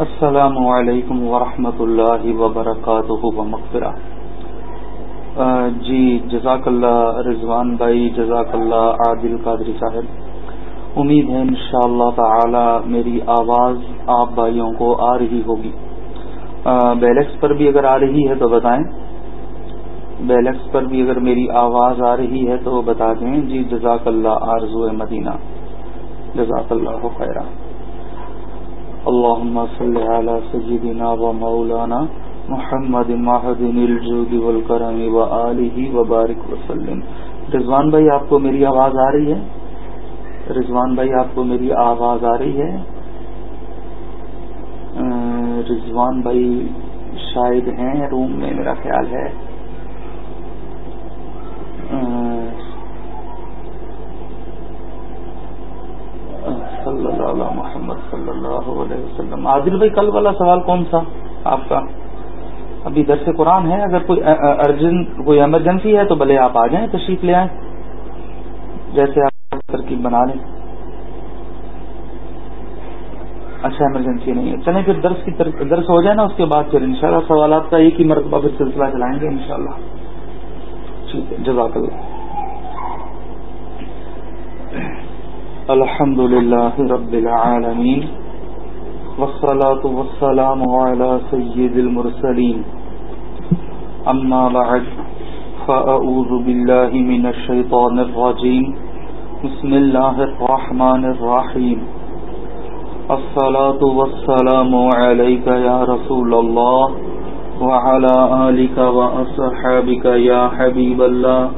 السلام علیکم ورحمۃ اللہ وبرکاتہ مغفرہ جی جزاک اللہ رضوان بھائی، جزاک اللہ عادل قادری صاحب۔ امید ہے انشاءاللہ تعالی میری آواز آپ بھائیوں کو آ رہی ہوگی۔ بیلکس پر بھی اگر آ رہی ہے تو بتائیں۔ بیلکس پر بھی اگر میری آواز آ رہی ہے تو بتا دیں۔ جی جزاک اللہ آرزو مدینہ جزاک اللہ خیرہ۔ اللهم صل على سيدنا ومولانا محمد محد الجود والكرم وآله وبارك وسلم. رضوان بھائی، آپ کو میری آواز آ رہی ہے؟ رضوان بھائی، آپ کو میری آواز آ رہی ہے؟ رضوان بھائی شاید ہیں، روم میں میرا خیال ہے صلی اللہ علیہ محمد صلی اللہ علیہ وسلم. عادل بھائی، کل والا سوال کون سا آپ کا؟ ابھی درس قرآن ہے، اگر کوئی ارجنٹ کوئی ایمرجنسی ہے تو بھلے آپ آ جائیں، تشریف لے آئیں۔ جیسے آپ ترکیب بنا لیں۔ اچھا ایمرجنسی نہیں ہے۔ چلیں پھر درس کی درس ہو جائے نا، اس کے بعد پھر انشاءاللہ سوالات کا ایک ہی مرتبہ پھر سلسلہ چلائیں گے انشاءاللہ۔ ٹھیک ہے، جزاک اللہ۔ الحمد لله رب العالمين والصلاة والسلام على سيد المرسلين. أما بعد، فأعوذ بالله من الشيطان الرجيم. بسم الله الرحمن الرحيم. الصلاة والسلام عليك يا رسول الله، وعلى آلك وأصحابك يا حبيب الله.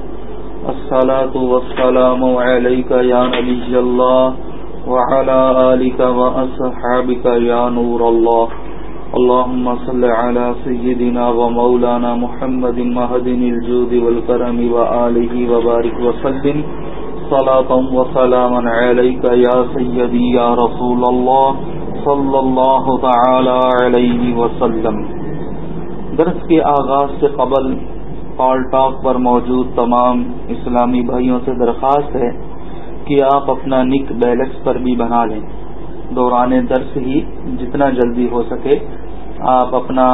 الصلاة والسلام عليك يا نبي الله. وعلى آلك وأصحابك يا نور الله. اللهم صل على سيدنا ومولانا محمد مهدن الجود والكرم وآله وبارك وسلم. صلاة وسلاما عليك يا سيدي يا رسول الله. صلى الله تعالى عليه وسلم. درس کے آغاز سے قبل پال ٹاک پر موجود تمام اسلامی بھائیوں سے درخواست ہے کہ آپ اپنا نک بیلکس پر بھی بنا لیں۔ دوران درس ہی جتنا جلدی ہو سکے، آپ اپنا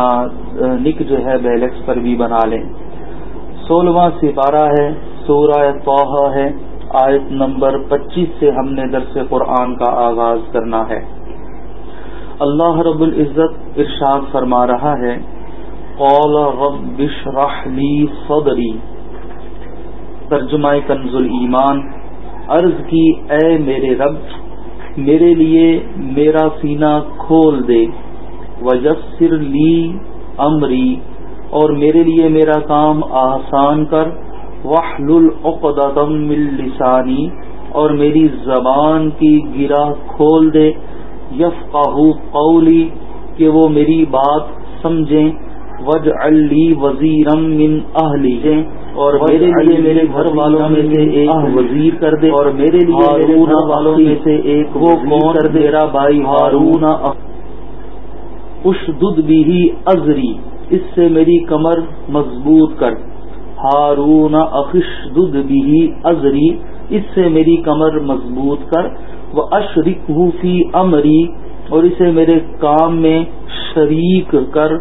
نک جو ہے بیلکس پر بھی بنا لیں۔ سولہواں سپارہ ہے، سورہ توحہ ہے۔ آیت نمبر پچیس سے ہم نے درس قرآن کا آغاز کرنا ہے۔ اللہ رب العزت ارشاد فرما رہا ہے، قال رب لی صدری۔ ترجمہ کنز ایمان عرض کی، اے میرے رب، میرے لیے میرا سینہ کھول دے وجسر لی امری اور میرے لیے میرا کام آسان کر وحلل عقدتم من لسانی اور میری زبان کی گرا کھول دے یفقہو قولی کہ وہ میری بات سمجھیں وج علی وزیرم من اہلی اور میرے لیے میرے گھر والوں میں سے ایک وزیر کر دے۔ اور میرے لیے ہارون والوں میں سے ایک وہ کون کر دے۔ میرا بھائی؟ ہارون اشدد بھی ازری اس سے میری کمر مضبوط کر۔ ہارون اخشدد بھی ازری اس سے میری کمر مضبوط کر۔ وہ اشرک فی امری اور اسے میرے کام میں شریک کر۔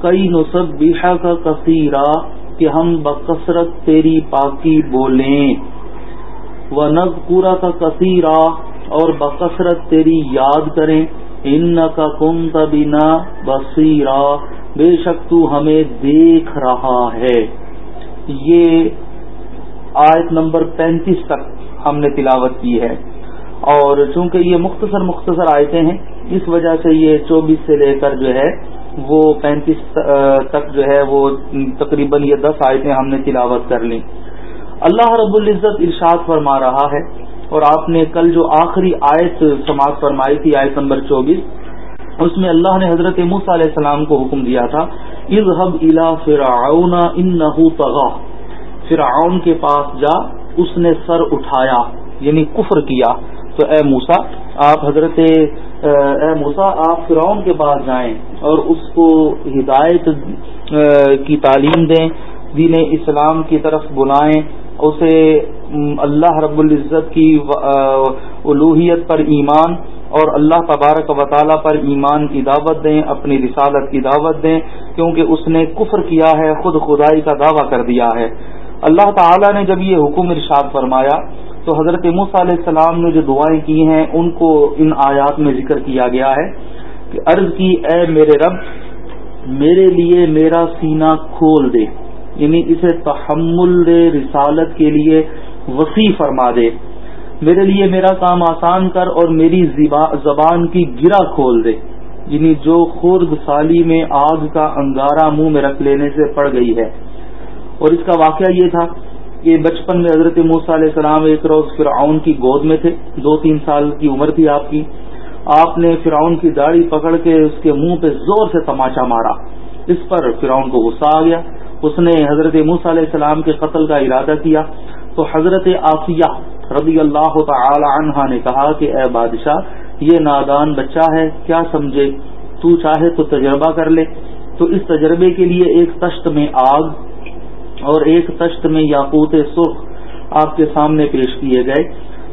کئی نصب کا کثیرہ کہ ہم بکثرت تیری پاکی بولیں۔ و نز پورا کا کثیرہ اور بکثرت تیری یاد کریں۔ ان کا کم تبینا بصیرہ بے شک تو ہمیں دیکھ رہا ہے۔ یہ آیت نمبر پینتیس تک ہم نے تلاوت کی ہے۔ اور چونکہ یہ مختصر مختصر آیتیں ہیں، اس وجہ سے یہ چوبیس سے لے کر جو ہے وہ پینتیس تک جو ہے وہ تقریباً یہ دس آیتیں ہم نے تلاوت کر لی اللہ رب العزت ارشاد فرما رہا ہے اور آپ نے کل جو آخری آیت سماعت فرمائی تھی، آیت نمبر چوبیس، اس میں اللہ نے حضرت موس علیہ السلام کو حکم دیا تھا اظہب الا فرعون انہو طغا۔ فرعون کے پاس جا، اس نے سر اٹھایا یعنی کفر کیا۔ تو اے موسا آپ حضرت اے موسا آپ فرعون کے پاس جائیں اور اس کو ہدایت کی تعلیم دیں، دین اسلام کی طرف بلائیں، اسے اللہ رب العزت کی الوحیت پر ایمان اور اللہ تبارک و تعالیٰ پر ایمان کی دعوت دیں، اپنی رسالت کی دعوت دیں، کیونکہ اس نے کفر کیا ہے، خود خدائی کا دعویٰ کر دیا ہے۔ اللہ تعالیٰ نے جب یہ حکم ارشاد فرمایا تو حضرت مص علیہ السلام نے جو دعائیں کی ہیں، ان کو ان آیات میں ذکر کیا گیا ہے کہ عرض کی، اے میرے رب، میرے لیے میرا سینہ کھول دے یعنی اسے تحمل دے، رسالت کے لیے وسیع فرما دے، میرے لیے میرا کام آسان کر اور میری زبان کی گرا کھول دے یعنی جو خورد سالی میں آگ کا انگارہ منہ میں رکھ لینے سے پڑ گئی ہے۔ اور اس کا واقعہ یہ تھا کہ بچپن میں حضرت موسیٰ علیہ السلام ایک روز فرعون کی گود میں تھے۔ دو تین سال کی عمر تھی آپ کی۔ آپ نے فرعون کی داڑھی پکڑ کے اس کے منہ پہ زور سے تماچا مارا۔ اس پر فرعون کو غصہ آ گیا۔ اس نے حضرت موسیٰ علیہ السلام کے قتل کا ارادہ کیا۔ تو حضرت آفیہ رضی اللہ تعالی عنہا نے کہا کہ اے بادشاہ، یہ نادان بچہ ہے، کیا سمجھے؟ تو چاہے تو تجربہ کر لے۔ تو اس تجربے کے لیے ایک تشت میں آگ اور ایک تشت میں یاقوت سرخ آپ کے سامنے پیش کیے گئے۔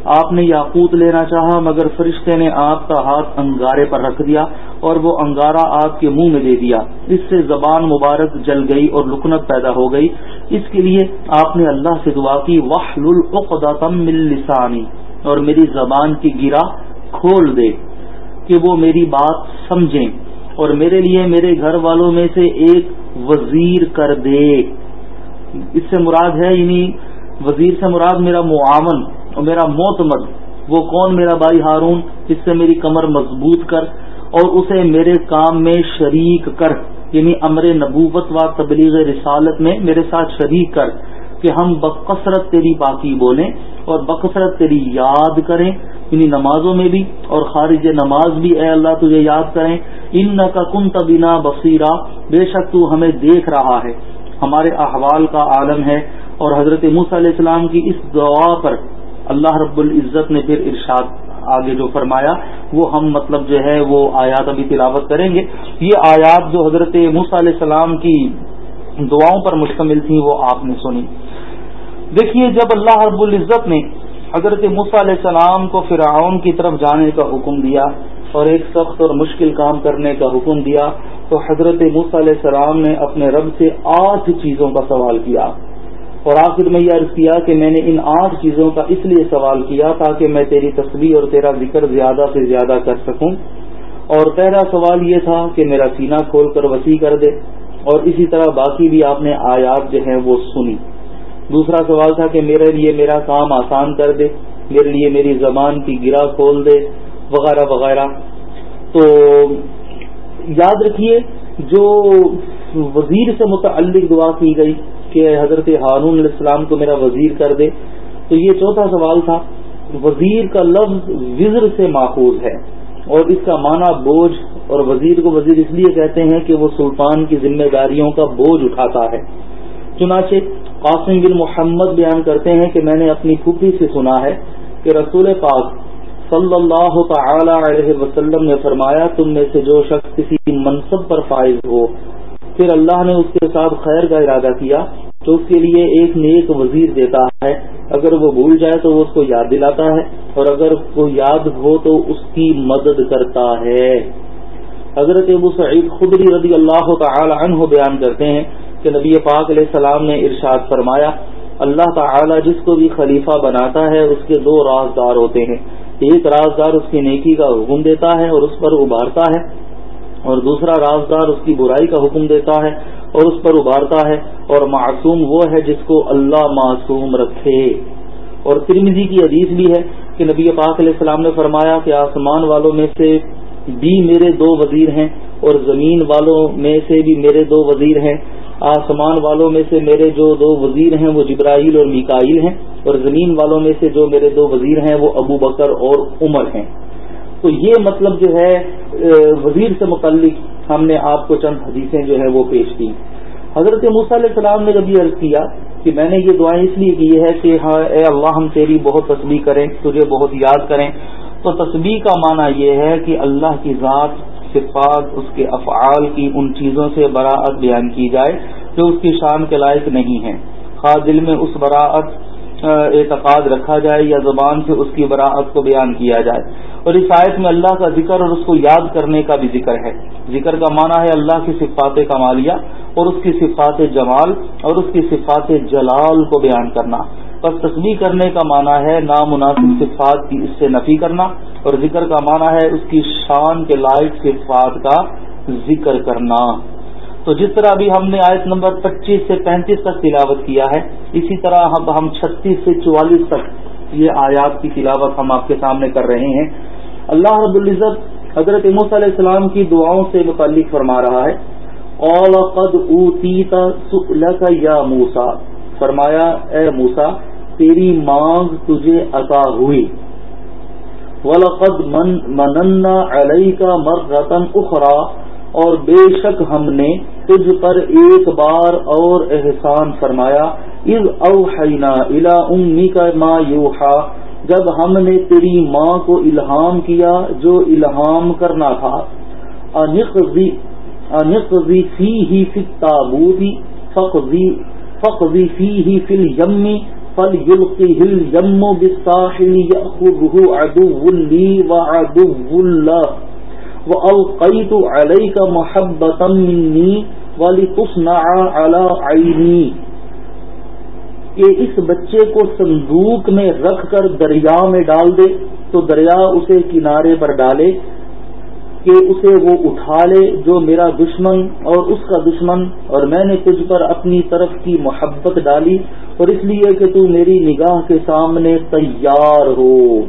آپ نے یاقوت لینا چاہا، مگر فرشتے نے آپ کا ہاتھ انگارے پر رکھ دیا اور وہ انگارہ آپ کے منہ میں دے دیا۔ اس سے زبان مبارک جل گئی اور لکنت پیدا ہو گئی۔ اس کے لیے آپ نے اللہ سے دعا کی وحل لسانی اور میری زبان کی گرا کھول دے کہ وہ میری بات سمجھیں اور میرے لیے میرے گھر والوں میں سے ایک وزیر کر دے۔ اس سے مراد ہے یعنی وزیر سے مراد میرا معاون اور میرا موتمد وہ کون میرا بھائی ہارون اس سے میری کمر مضبوط کر اور اسے میرے کام میں شریک کر یعنی امر نبوت و تبلیغ رسالت میں میرے ساتھ شریک کر کہ ہم بکثرت تیری باقی بولیں اور بکثرت تیری یاد کریں یعنی نمازوں میں بھی اور خارج نماز بھی، اے اللہ تجھے یاد کریں ان کا کن تبینا بصیرہ بے شک تو ہمیں دیکھ رہا ہے۔ ہمارے احوال کا عالم ہے اور حضرت موس علیہ السلام کی اس دعا پر اللہ رب العزت نے پھر ارشاد آگے جو فرمایا، وہ ہم مطلب جو ہے وہ آیات ابھی تلاوت کریں گے۔ یہ آیات جو حضرت موس علیہ السلام کی دعاؤں پر مشتمل تھیں، وہ آپ نے سنی۔ دیکھیے، جب اللہ رب العزت نے حضرت موس علیہ السلام کو فرعون کی طرف جانے کا حکم دیا اور ایک سخت اور مشکل کام کرنے کا حکم دیا تو حضرت موس علیہ السلام نے اپنے رب سے آٹھ چیزوں کا سوال کیا اور آخر میں یہ عرض کیا کہ میں نے ان آٹھ چیزوں کا اس لیے سوال کیا تاکہ میں تیری تصویر اور تیرا ذکر زیادہ سے زیادہ کر سکوں اور پہلا سوال یہ تھا کہ میرا سینہ کھول کر وسیع کر دے اور اسی طرح باقی بھی آپ نے آیات جو ہیں وہ سنی۔ دوسرا سوال تھا کہ میرے لیے میرا کام آسان کر دے، میرے لیے میری زبان کی گرا کھول دے وغیرہ وغیرہ۔ تو یاد رکھیے، جو وزیر سے متعلق دعا کی گئی کہ حضرت ہارون علیہ السلام کو میرا وزیر کر دے، تو یہ چوتھا سوال تھا، وزیر کا لفظ وزر سے ماخوذ ہے۔ اور اس کا معنی بوجھ، اور وزیر کو وزیر اس لیے کہتے ہیں کہ وہ سلطان کی ذمہ داریوں کا بوجھ اٹھاتا ہے۔ چنانچہ قاسم بن محمد بیان کرتے ہیں کہ میں نے اپنی پھوپھی سے سنا ہے کہ رسول پاک صلی اللہ تعالی علیہ وسلم نے فرمایا، تم میں سے جو شخص کسی منصب پر فائز ہو، پھر اللہ نے اس کے ساتھ خیر کا ارادہ کیا، تو اس کے لیے ایک نیک وزیر دیتا ہے۔ اگر وہ بھول جائے تو وہ اس کو یاد دلاتا ہے، اور اگر وہ یاد ہو تو اس کی مدد کرتا ہے۔ حضرت ابو سعید خدری رضی اللہ تعالی عنہ بیان کرتے ہیں کہ نبی پاک علیہ السلام نے ارشاد فرمایا، اللہ تعالی جس کو بھی خلیفہ بناتا ہے، اس کے دو رازدار ہوتے ہیں۔ ایک رازدار اس کی نیکی کا حکم دیتا ہے اور اس پر ابھارتا ہے، اور دوسرا رازدار اس کی برائی کا حکم دیتا ہے اور اس پر ابھارتا ہے، اور معصوم وہ ہے جس کو اللہ معصوم رکھے۔ اور ترمیزی کی حدیث بھی ہے کہ نبی پاک علیہ السلام نے فرمایا کہ آسمان والوں میں سے بھی میرے دو وزیر ہیں اور زمین والوں میں سے بھی میرے دو وزیر ہیں۔ آسمان والوں میں سے میرے جو دو وزیر ہیں وہ جبرائیل اور میکائیل ہیں اور زمین والوں میں سے جو میرے دو وزیر ہیں وہ ابو بکر اور عمر ہیں۔ تو یہ مطلب جو ہے وزیر سے متعلق ہم نے آپ کو چند حدیثیں جو ہے وہ پیش کی حضرت موسیٰ علیہ السلام نے جب یہ عرض کیا کہ میں نے یہ دعائیں اس لیے کی ہے کہ ہاں اے اللہ، ہم تیری بہت تصویر کریں، تجھے بہت یاد کریں۔ تو تصویر کا معنی یہ ہے کہ اللہ کی ذات صفات، اس کے افعال کی ان چیزوں سے براعت بیان کی جائے جو اس کی شان کے لائق نہیں ہیں۔ خاص دل میں اس براعت اعتقاد رکھا جائے یا زبان سے اس کی براعت کو بیان کیا جائے۔ اور اس آیت میں اللہ کا ذکر اور اس کو یاد کرنے کا بھی ذکر ہے۔ ذکر کا معنی ہے اللہ کی صفات کمالیہ اور اس کی صفات جمال اور اس کی صفات جلال کو بیان کرنا۔ بس تصویر کرنے کا معنی ہے نامناسب صفات کی اس سے نفی کرنا اور ذکر کا معنی ہے اس کی شان کے لائق صفات کا ذکر کرنا۔ تو جس طرح ابھی ہم نے آیت نمبر پچیس سے پینتیس تک تلاوت کیا ہے، اسی طرح اب ہم چھتیس سے چوالیس تک یہ آیات کی تلاوت ہم آپ کے سامنے کر رہے ہیں۔ اللہ رب العزت حضرت موس علیہ السلام کی دعاؤں سے متعلق فرما رہا ہے۔ یا موسا فرمایا، اے موسا تیری مانگ تجھے عطا ہوئی۔ ولقد من، مننا علیہ کا مر رتن اخرا اور بے شک ہم نے تجھ پر ایک بار اور احسان فرمایا۔ از اوحینا الا امی کا ما یوحا جب ہم نے تیری ماں کو الہام کیا جو الہام کرنا تھا۔ انقضی فی ہی فی تابوتی فقضی فی ہی فی المی فل یلقی ہل یم بساحل یأخذہ عدو لی وعدو اللہ وَأَلْقَيْتُ عَلَيْكَ مَحَبَّةً مِّنِّي وَلِتُصْنَعَ عَلَى عَيْنِي. کہ اس بچے کو صندوق میں رکھ کر دریا میں ڈال دے، تو دریا اسے کنارے پر ڈالے، کہ اسے وہ اٹھا لے جو میرا دشمن اور اس کا دشمن، اور میں نے تجھ پر اپنی طرف کی محبت ڈالی اور اس لیے کہ تو میری نگاہ کے سامنے تیار ہو۔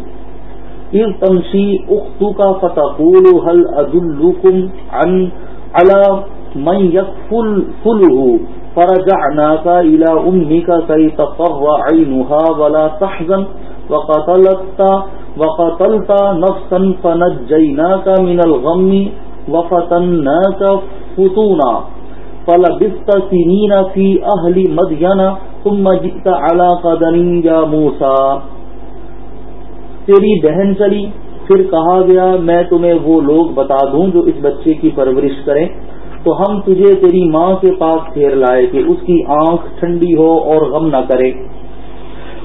اس تمشی اختو کا فتح حل عد الکم من یکفل فل فرجعناك الى امك كي تقر عينها ولا تحزن، وقتلت وقتلت نفسا فنجيناك من الغم وفتناك فتونا۔ فلبثت سنين في اهل مدين ثم جئت على قدر يا موسى تیری بہن چلی، پھر کہا گیا، میں تمہیں وہ لوگ بتا دوں جو اس بچے کی پرورش کریں۔ تو ہم تجھے تیری ماں کے پاس پھیر لائے کہ اس کی آنکھ ٹھنڈی ہو اور غم نہ کرے۔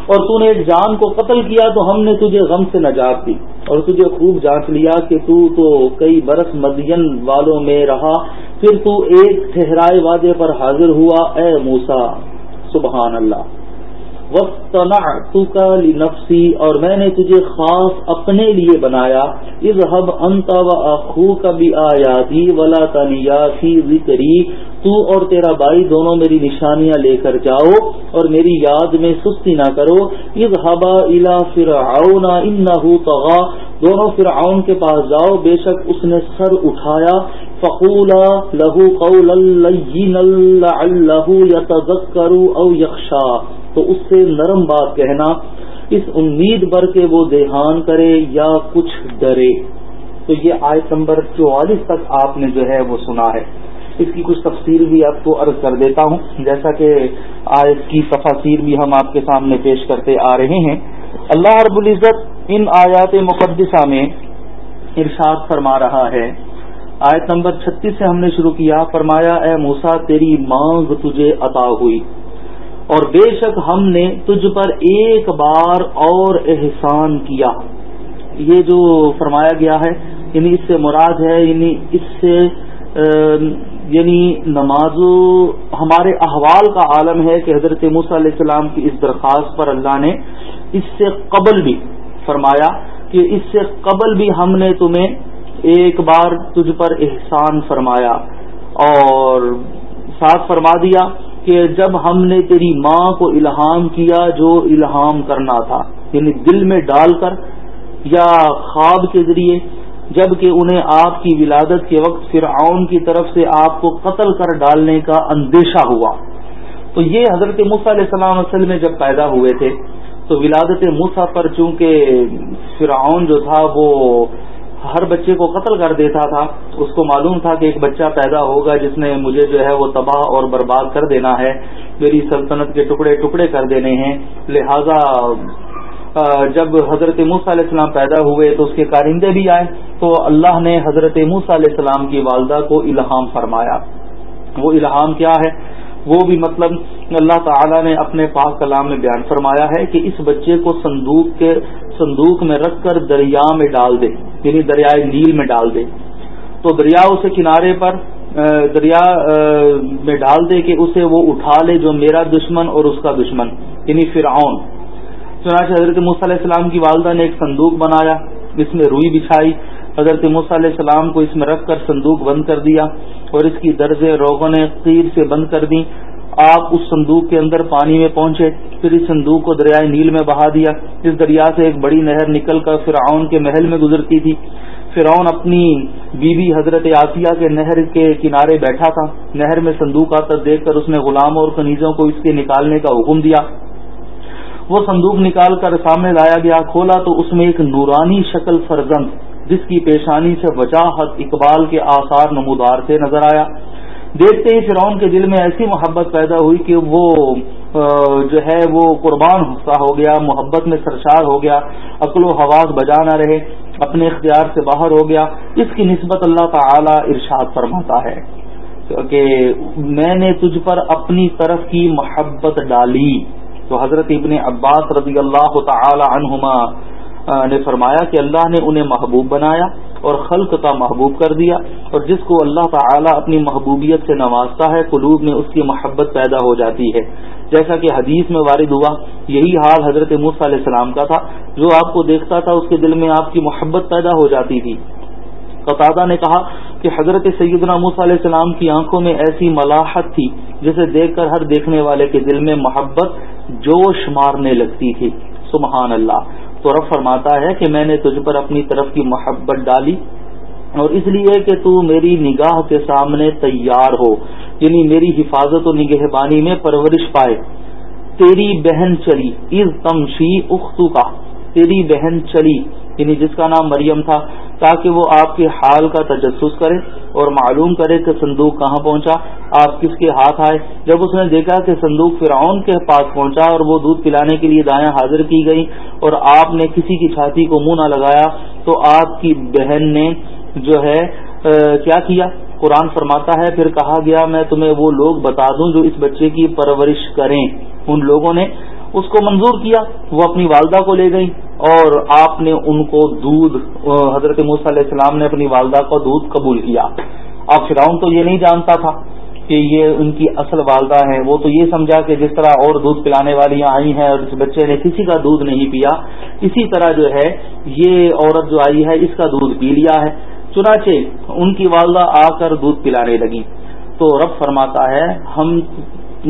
اور تو نے ایک جان کو قتل کیا تو ہم نے تجھے غم سے نجات دی۔ اور تجھے خوب جانچ لیا کہ تو تو کئی برس مدین والوں میں رہا۔ پھر تو ایک ٹھہرائے وعدے پر حاضر ہوا، اے موسا سبحان اللہ۔ وقت لنفسی اور میں نے تجھے خاص اپنے لیے بنایا۔ اذهب انت واخوك بآياتي ولا تنيا ذکری تو اور تیرا بھائی دونوں میری نشانیاں لے کر جاؤ، اور میری یاد میں سستی نہ کرو۔ اذهب الى فرعون انه طغى۔ دونوں فرعون کے پاس جاؤ، بے شک اس نے سر اٹھایا۔ فقولا له قولا لينا لعله يتذكر او يخشى تو اس سے نرم بات کہنا، اس امید بر کے وہ دیہان کرے یا کچھ ڈرے۔ تو یہ آیت نمبر چوالیس تک آپ نے جو ہے وہ سنا ہے۔ اس کی کچھ تفصیل بھی آپ کو عرض کر دیتا ہوں۔ جیسا کہ آیت کی تفاصیر بھی ہم آپ کے سامنے پیش کرتے آ رہے ہیں۔ اللہ رب العزت ان آیات مقدسہ میں ارشاد فرما رہا ہے۔ آیت نمبر چھتیس سے ہم نے شروع کیا، فرمایا، اے موسا تیری مانگ تجھے عطا ہوئی۔ اور بے شک ہم نے تجھ پر ایک بار اور احسان کیا۔ یہ جو فرمایا گیا ہے یعنی اس سے مراد ہے یعنی اس سے یعنی نماز ہمارے احوال کا عالم ہے کہ حضرت موسیٰ علیہ السلام کی اس درخواست پر اللہ نے اس سے قبل بھی فرمایا کہ اس سے قبل بھی ہم نے تمہیں ایک بار تجھ پر احسان فرمایا اور ساتھ فرما دیا کہ جب ہم نے تیری ماں کو الہام کیا جو الہام کرنا تھا یعنی دل میں ڈال کر یا خواب کے ذریعے جبکہ انہیں آپ کی ولادت کے وقت فرعون کی طرف سے آپ کو قتل کر ڈالنے کا اندیشہ ہوا۔ تو یہ حضرت مصع علیہ السلام اصل میں جب پیدا ہوئے تھے، تو ولادت موسا پر چونکہ فرعون جو تھا وہ ہر بچے کو قتل کر دیتا تھا، اس کو معلوم تھا کہ ایک بچہ پیدا ہوگا جس نے مجھے جو ہے وہ تباہ اور برباد کر دینا ہے، میری سلطنت کے ٹکڑے ٹکڑے کر دینے ہیں۔ لہذا جب حضرت موسیٰ علیہ السلام پیدا ہوئے تو اس کے کارندے بھی آئے۔ تو اللہ نے حضرت موسیٰ علیہ السلام کی والدہ کو الہام فرمایا۔ وہ الہام کیا ہے؟ وہ بھی مطلب اللہ تعالی نے اپنے پاک کلام میں بیان فرمایا ہے کہ اس بچے کو صندوق کے صندوق میں رکھ کر دریا میں ڈال دے یعنی دریائے نیل میں ڈال دے۔ تو دریا اسے کنارے پر دریا میں ڈال دے کہ اسے وہ اٹھا لے جو میرا دشمن اور اس کا دشمن یعنی فرعون۔ چنانچہ حضرت مصع علیہ السلام کی والدہ نے ایک صندوق بنایا اس میں روئی بچھائی۔ حضرت مصع علیہ السلام کو اس میں رکھ کر صندوق بند کر دیا اور اس کی درج روغن تیر سے بند کر دی۔ آپ اس صندوق کے اندر پانی میں پہنچے، پھر اس صندوق کو دریائے نیل میں بہا دیا۔ اس دریا سے ایک بڑی نہر نکل کر فرعون کے محل میں گزرتی تھی۔ فرعون اپنی بیوی بی حضرت آسیہ کے نہر کے کنارے بیٹھا تھا۔ نہر میں صندوق آتا دیکھ کر اس نے غلاموں اور کنیزوں کو اس کے نکالنے کا حکم دیا۔ وہ صندوق نکال کر سامنے لایا گیا، کھولا تو اس میں ایک نورانی شکل فرزند جس کی پیشانی سے وجاہت اقبال کے آثار نمودار سے نظر آیا۔ دیکھتے ہی فرعون کے دل میں ایسی محبت پیدا ہوئی کہ وہ جو ہے وہ قربان حصہ ہو گیا، محبت میں سرشار ہو گیا، عقل و حواس بجا نہ رہے، اپنے اختیار سے باہر ہو گیا۔ اس کی نسبت اللہ تعالی ارشاد فرماتا ہے کہ میں نے تجھ پر اپنی طرف کی محبت ڈالی۔ تو حضرت ابن عباس رضی اللہ تعالی عنہما نے فرمایا کہ اللہ نے انہیں محبوب بنایا اور خلق کا محبوب کر دیا اور جس کو اللہ تعالی اپنی محبوبیت سے نوازتا ہے، قلوب میں اس کی محبت پیدا ہو جاتی ہے۔ جیسا کہ حدیث میں وارد ہوا، یہی حال حضرت موسیٰ علیہ السلام کا تھا، جو آپ کو دیکھتا تھا، اس کے دل میں آپ کی محبت پیدا ہو جاتی تھی۔ قطادہ نے کہا کہ حضرت سیدنا موسیٰ علیہ السلام کی آنکھوں میں ایسی ملاحت تھی، جسے دیکھ کر ہر دیکھنے والے کے دل میں محبت، جوش مارنے لگتی تھی۔ سبحان اللہ۔ تو رب فرماتا ہے کہ میں نے تجھ پر اپنی طرف کی محبت ڈالی اور اس لیے کہ تو میری نگاہ کے سامنے تیار ہو یعنی میری حفاظت و نگہبانی میں پرورش پائے۔ تیری بہن چلی از تمشی اختو کا تیری بہن چلی یعنی جس کا نام مریم تھا، تاکہ وہ آپ کے حال کا تجسس کرے اور معلوم کرے کہ صندوق کہاں پہنچا، آپ کس کے ہاتھ آئے۔ جب اس نے دیکھا کہ صندوق فرعون کے پاس پہنچا اور وہ دودھ پلانے کے لیے دائیں حاضر کی گئی اور آپ نے کسی کی چھاتی کو منہ نہ لگایا، تو آپ کی بہن نے جو ہے کیا کیا؟ قرآن فرماتا ہے، پھر کہا گیا، میں تمہیں وہ لوگ بتا دوں جو اس بچے کی پرورش کریں۔ ان لوگوں نے اس کو منظور کیا، وہ اپنی والدہ کو لے گئی اور آپ نے ان کو دودھ حضرت علیہ السلام نے اپنی والدہ کو دودھ قبول کیا۔ اب فراؤن تو یہ نہیں جانتا تھا کہ یہ ان کی اصل والدہ ہیں وہ تو یہ سمجھا کہ جس طرح اور دودھ پلانے والی آئی ہیں اور اس بچے نے کسی کا دودھ نہیں پیا، اسی طرح جو ہے یہ عورت جو آئی ہے، اس کا دودھ پی لیا ہے۔ چنانچہ ان کی والدہ آ کر دودھ پلانے لگی۔ تو رب فرماتا ہے، ہم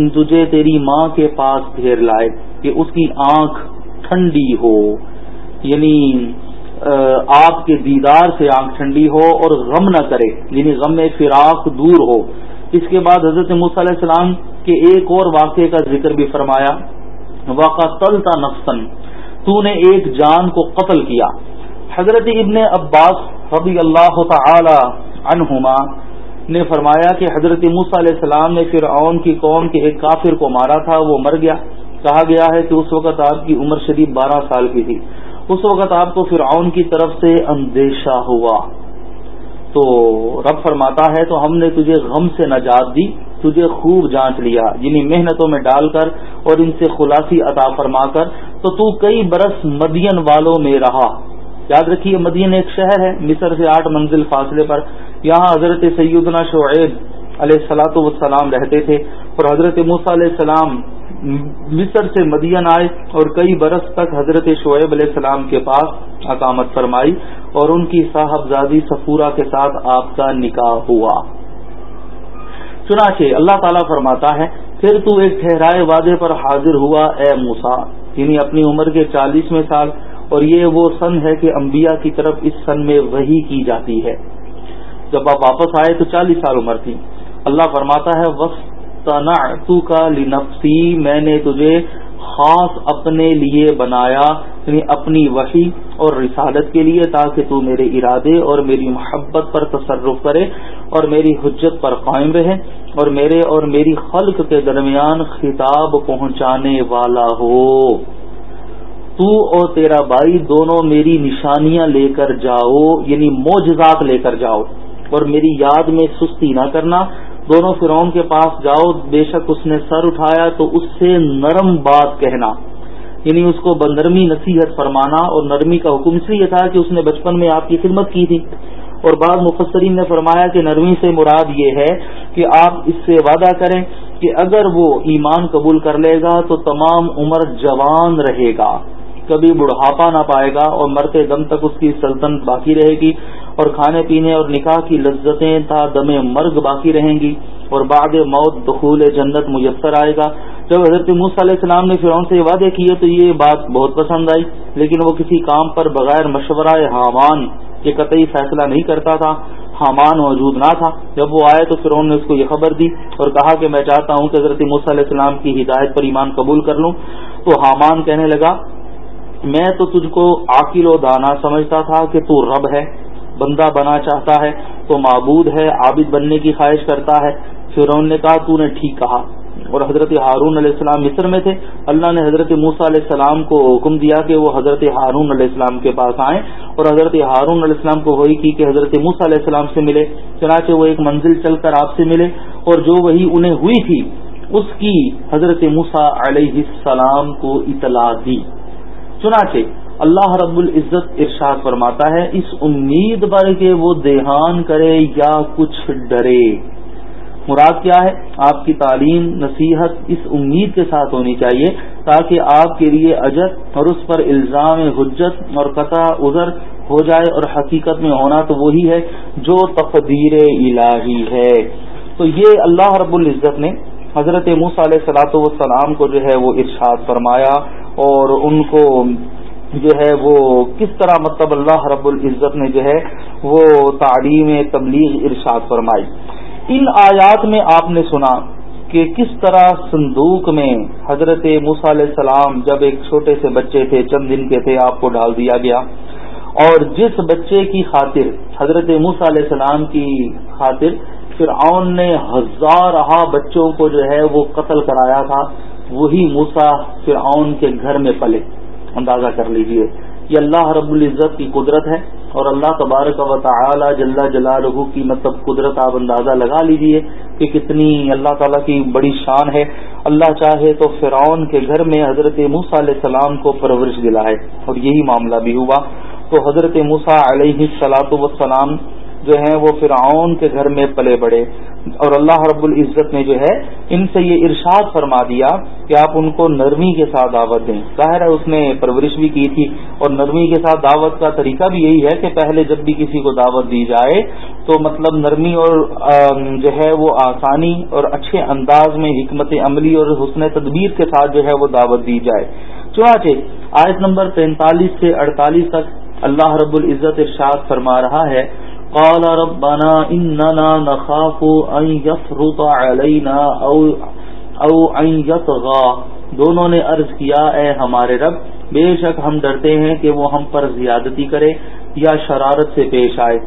تجھے تیری ماں کے پاس پھیر لائے۔ کہ اس کی آنکھ ٹھنڈی ہو یعنی آپ کے دیدار سے آنکھ ٹھنڈی ہو اور غم نہ کرے یعنی غم فراق دور ہو۔ اس کے بعد حضرت علیہ السلام کے ایک اور واقعے کا ذکر بھی فرمایا واقع تلتا نفسن تو نے ایک جان کو قتل کیا۔ حضرت ابن عباس رضی اللہ تعالی عنہما نے فرمایا کہ حضرت علیہ السلام نے فرعون کی قوم کے ایک کافر کو مارا تھا، وہ مر گیا۔ کہا گیا ہے کہ اس وقت آپ کی عمر شریف بارہ سال کی تھی۔ اس وقت آپ کو فرعون کی طرف سے اندیشہ ہوا۔ تو رب فرماتا ہے، تو ہم نے تجھے غم سے نجات دی، تجھے خوب جانچ لیا جنہیں محنتوں میں ڈال کر اور ان سے خلاصی عطا فرما کر۔ تو تو کئی برس مدین والوں میں رہا۔ یاد رکھیے، مدین ایک شہر ہے، مصر سے آٹھ منزل فاصلے پر۔ یہاں حضرت سیدنا شعیب علیہ السلاۃ والسلام رہتے تھے اور حضرت موسیٰ علیہ السلام مصر سے مدین آئے اور کئی برس تک حضرت شعیب علیہ السلام کے پاس اقامت فرمائی اور ان کی صاحبزادی سفورہ کے ساتھ آپ کا نکاح ہوا۔ چنانچہ اللہ تعالیٰ فرماتا ہے، پھر تو ایک ٹھہرائے وعدے پر حاضر ہوا، اے موسا یعنی اپنی عمر کے چالیسویں سال، اور یہ وہ سن ہے کہ انبیاء کی طرف اس سن میں وہی کی جاتی ہے۔ جب آپ واپس آئے تو چالیس سال عمر تھی۔ اللہ فرماتا ہے وسط کا لنفسی، میں نے تجھے خاص اپنے لیے بنایا یعنی اپنی وحی اور رسالت کے لیے، تاکہ تو میرے ارادے اور میری محبت پر تصرف کرے اور میری حجت پر قائم رہے اور میرے اور میری خلق کے درمیان خطاب پہنچانے والا ہو۔ تو اور تیرا بھائی دونوں میری نشانیاں لے کر جاؤ یعنی موجزات لے کر جاؤ اور میری یاد میں سستی نہ کرنا دونوں فرعون کے پاس جاؤ، بے شک اس نے سر اٹھایا تو اس سے نرم بات کہنا۔ یعنی اس کو بندرمی نصیحت فرمانا اور نرمی کا حکم اس لیے تھا کہ اس نے بچپن میں آپ کی خدمت کی تھی۔ اور بعض مفسرین نے فرمایا کہ نرمی سے مراد یہ ہے کہ آپ اس سے وعدہ کریں کہ اگر وہ ایمان قبول کر لے گا تو تمام عمر جوان رہے گا۔ کبھی بڑھاپا نہ پائے گا اور مرتے دم تک اس کی سلطنت باقی رہے گی۔ اور کھانے پینے اور نکاح کی لذتیں تا دم مرگ باقی رہیں گی اور بعد موت دخول جنت میسر آئے گا۔ جب حضرت موس علیہ السلام نے فرعون سے وعدے کیے تو یہ بات بہت پسند آئی، لیکن وہ کسی کام پر بغیر مشورہ حامان کے قطعی فیصلہ نہیں کرتا تھا، حامان موجود نہ تھا۔ جب وہ آئے تو فرعون نے اس کو یہ خبر دی اور کہا کہ میں چاہتا ہوں کہ حضرت موس علیہ السلام کی ہدایت پر ایمان قبول کر لوں۔ تو حامان کہنے لگا، میں تو تجھ کو عاقل و دانا سمجھتا تھا کہ تو رب ہے۔ بندہ بنا چاہتا ہے تو معبود ہے، عابد بننے کی خواہش کرتا ہے۔ فرعون نے کہا، تو نے ٹھیک کہا۔ اور حضرت ہارون علیہ السلام مصر میں تھے۔ اللہ نے حضرت موسا علیہ السلام کو حکم دیا کہ وہ حضرت ہارون علیہ السلام کے پاس آئیں۔ اور حضرت ہارون علیہ السلام کو وہی کی کہ حضرت موسا علیہ السلام سے ملے۔ چنانچہ وہ ایک منزل چل کر آپ سے ملے۔ اور جو وہی انہیں ہوئی تھی، اس کی حضرت موسا علیہ السلام کو اطلاع دی۔ چنانچہ اللہ رب العزت ارشاد فرماتا ہے، اس امید پر کہ وہ دیہان کرے یا کچھ ڈرے۔ مراد کیا ہے؟ آپ کی تعلیم، نصیحت اس امید کے ساتھ ہونی چاہیے تاکہ آپ کے لیے اجت اور اس پر الزام حجت اور قطع ازر ہو جائے اور حقیقت میں ہونا تو وہی ہے جو تقدیر الہی ہے۔ تو یہ اللہ رب العزت نے حضرت موس علیہ صلاح والسلام کو جو ہے وہ ارشاد فرمایا اور ان کو جو ہے وہ کس طرح مطلب اللہ رب العزت نے جو ہے وہ تعلیم تبلیغ ارشاد فرمائی۔ ان آیات میں آپ نے سنا کہ کس طرح صندوق میں حضرت موسیٰ علیہ السلام جب ایک چھوٹے سے بچے تھے، چند دن کے تھے، آپ کو ڈال دیا گیا۔ اور جس بچے کی خاطر، حضرت موسیٰ علیہ السلام کی خاطر، فرعون نے ہزارہ بچوں کو جو ہے وہ قتل کرایا تھا، وہی موسا فرعون کے گھر میں پلے۔ اندازہ کر لیجیے یہ اللہ رب العزت کی قدرت ہے اور اللہ تبارک و تعالی جل جلالہ کی مطلب قدرت آپ اندازہ لگا لیجیے کہ کتنی اللہ تعالیٰ کی بڑی شان ہے۔ اللہ چاہے تو فرعون کے گھر میں حضرت موسا علیہ السلام کو پرورش دلائے اور یہی معاملہ بھی ہوا۔ تو حضرت موسا علیہ السلاۃ وسلام جو ہیں وہ فرعون کے گھر میں پلے بڑے اور اللہ رب العزت نے جو ہے ان سے یہ ارشاد فرما دیا کہ آپ ان کو نرمی کے ساتھ دعوت دیں۔ ظاہر ہے اس نے پرورش بھی کی تھی اور نرمی کے ساتھ دعوت کا طریقہ بھی یہی ہے کہ پہلے جب بھی کسی کو دعوت دی جائے تو مطلب نرمی اور جو ہے وہ آسانی اور اچھے انداز میں حکمت عملی اور حسن تدبیر کے ساتھ جو ہے وہ دعوت دی جائے۔ چنانچہ آیت نمبر تینتالیس سے اڑتالیس تک اللہ رب العزت ارشاد فرما رہا ہے قال ربنا اننا نخاف ان يفرط علينا او او ان يطغى دونوں نے عرض کیا، اے ہمارے رب، بے شک ہم ڈرتے ہیں کہ وہ ہم پر زیادتی کرے یا شرارت سے پیش آئے۔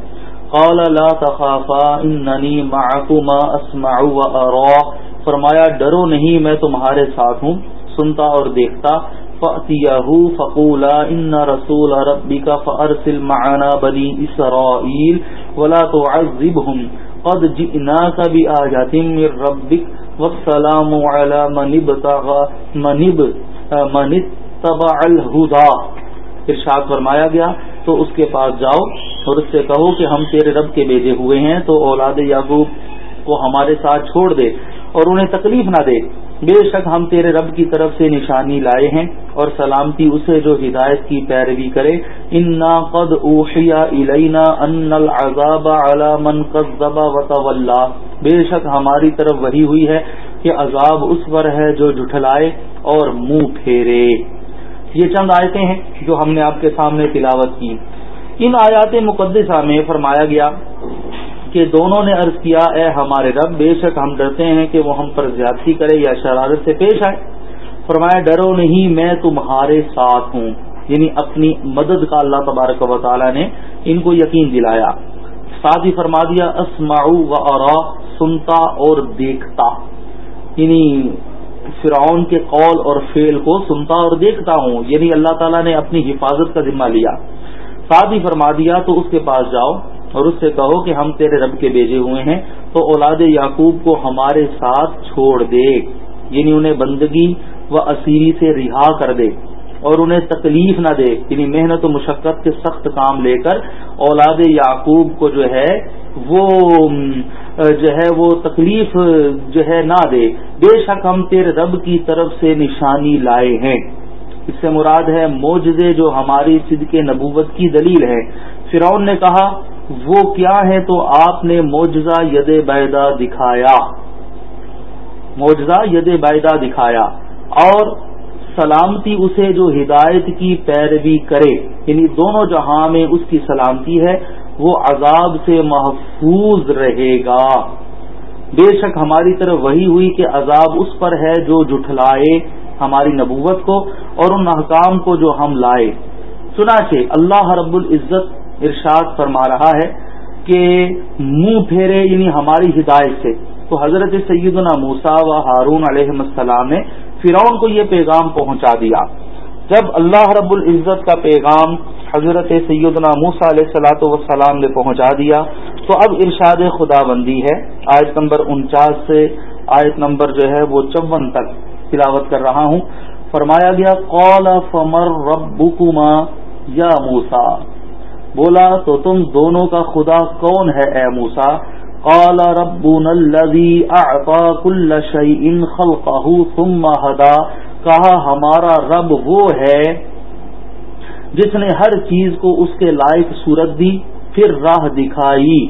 قال لا تخافا انني معكما اسمع وارى فرمایا، ڈرو نہیں، میں تمہارے ساتھ ہوں۔ سنتا اور دیکھتا۔ فقولا ان رسول ربك فارسل معنا بني اسرائيل ولا تعذبهم. قد جئناك بآيات من ربك والسلام على من ابتغى من من اتبع الهدى. ارشاد فرمایا گیا، تو اس کے پاس جاؤ اور اس سے کہو کہ ہم تیرے رب کے بیجے ہوئے ہیں، تو اولاد یعقوب کو ہمارے ساتھ چھوڑ دے اور انہیں تکلیف نہ دے۔ بے شک ہم تیرے رب کی طرف سے نشانی لائے ہیں اور سلامتی اسے جو ہدایت کی پیروی کرے۔ انا قد اوشیا الینا ان العذاب على من قذب وتولى۔ بے شک ہماری طرف وہی ہوئی ہے کہ عذاب اس پر ہے جو جھٹلائے اور منہ پھیرے۔ یہ چند آیتیں ہیں جو ہم نے آپ کے سامنے تلاوت کی۔ ان آیات مقدسہ میں فرمایا گیا کہ دونوں نے عرض کیا، اے ہمارے رب، بے شک ہم ڈرتے ہیں کہ وہ ہم پر زیادتی کرے یا شرارت سے پیش آئے. فرمایا، ڈرو نہیں، میں تمہارے ساتھ ہوں. یعنی اپنی مدد کا اللہ تبارک و تعالی نے ان کو یقین دلایا۔ ساتھ ہی فرما دیا اسماع و ارا، سنتا اور دیکھتا. یعنی فرعون کے قول اور فعل کو سنتا اور دیکھتا ہوں یعنی اللہ تعالیٰ نے اپنی حفاظت کا ذمہ لیا۔ ساتھ ہی فرما دیا، تو اس کے پاس جاؤ اور اس سے کہو کہ ہم تیرے رب کے بیجے ہوئے ہیں، تو اولاد یعقوب کو ہمارے ساتھ چھوڑ دے۔ یعنی انہیں بندگی و اسیری سے رہا کر دے اور انہیں تکلیف نہ دے۔ یعنی محنت و مشقت کے سخت کام لے کر اولاد یعقوب کو جو ہے، وہ جو ہے، وہ تکلیف جو ہے نہ دے۔ بے شک ہم تیرے رب کی طرف سے نشانی لائے ہیں۔ اس سے مراد ہے موجزے جو ہماری صدق نبوت کی دلیل ہے۔ فرعون نے کہا وہ کیا ہے تو آپ نے موجزہ ید بیدا دکھایا۔ موجزہ ید بیدا دکھایا۔ اور سلامتی اسے جو ہدایت کی پیروی کرے یعنی دونوں جہاں میں اس کی سلامتی ہے، وہ عذاب سے محفوظ رہے گا۔ بے شک ہماری طرف وہی ہوئی کہ عذاب اس پر ہے جو جٹھلائے ہماری نبوت کو اور ان احکام کو جو ہم لائے۔ چنانچہ اللہ رب العزت ارشاد فرما رہا ہے کہ منہ پھیرے یعنی ہماری ہدایت سے۔ تو حضرت سیدنا موسا و ہارون علیہ السلام نے فرعون کو یہ پیغام پہنچا دیا۔ جب اللہ رب العزت کا پیغام حضرت سیدنا موسا علیہ سلاۃ وسلام نے پہنچا دیا، تو اب ارشاد خدا بندی ہے۔ آیت نمبر انچاس سے آیت نمبر جو ہے وہ چون تک تلاوت کر رہا ہوں۔ فرمایا گیا قول فمر ربکما یا موسا بولا تو تم دونوں کا خدا کون ہے اے موسا قال ربنا الذي اعطى كل شيء خلقه ثم هدى کہا، ہمارا رب وہ ہے جس نے ہر چیز کو اس کے لائق صورت دی، پھر راہ دکھائی۔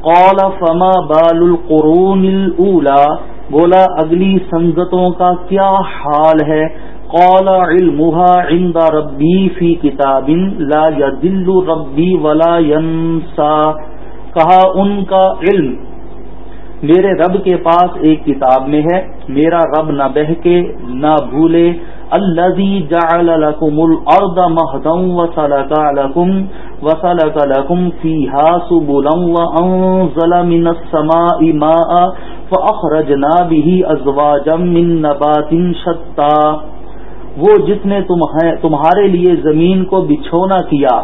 قال، فما بال القرون الاولى بولا، اگلی سنگتوں کا کیا حال ہے؟ قال علمها عند ربی فی کتاب لا يدل ربی ولا ينسى. کہا، ان کا علم میرے رب کے پاس ایک کتاب میں ہے، میرا رب نہ بہ کے نہ بھولے الذي جعل لكم الارض مهدا وسلك لكم وسلك لكم فيها سبلا وانزل من السماء ماء فاخرجنا به ازواجا من نبات شتى وہ جس نے تمہارے لیے زمین کو بچھونا کیا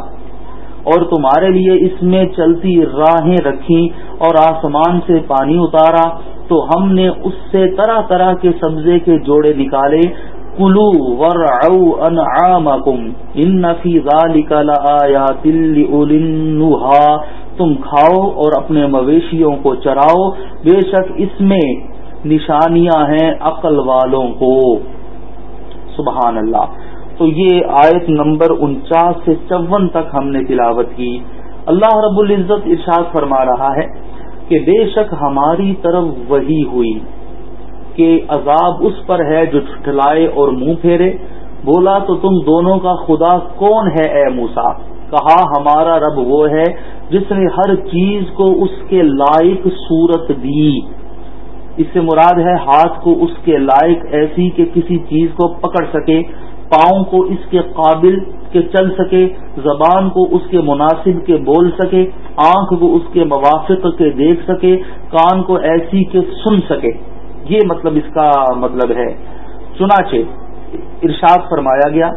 اور تمہارے لیے اس میں چلتی راہیں رکھیں اور آسمان سے پانی اتارا، تو ہم نے اس سے طرح طرح کے سبزے کے جوڑے نکالے۔ کلو ور ان تم کھاؤ اور اپنے مویشیوں کو چراؤ، بے شک اس میں نشانیاں ہیں عقل والوں کو۔ سبحان اللہ۔ تو یہ آیت نمبر انچاس سے چون تک ہم نے تلاوت کی۔ اللہ رب العزت ارشاد فرما رہا ہے کہ بے شک ہماری طرف وہی ہوئی کہ عذاب اس پر ہے جو ٹھٹلائے اور منہ پھیرے۔ بولا تو تم دونوں کا خدا کون ہے اے موسا کہا ہمارا رب وہ ہے جس نے ہر چیز کو اس کے لائق صورت دی۔ اس سے مراد ہے ہاتھ کو اس کے لائق ایسی کہ کسی چیز کو پکڑ سکے، پاؤں کو اس کے قابل کے چل سکے، زبان کو اس کے مناسب کے بول سکے، آنکھ کو اس کے موافق کے دیکھ سکے، کان کو ایسی کے سن سکے۔ یہ مطلب اس کا مطلب ہے۔ چنانچہ ارشاد فرمایا گیا،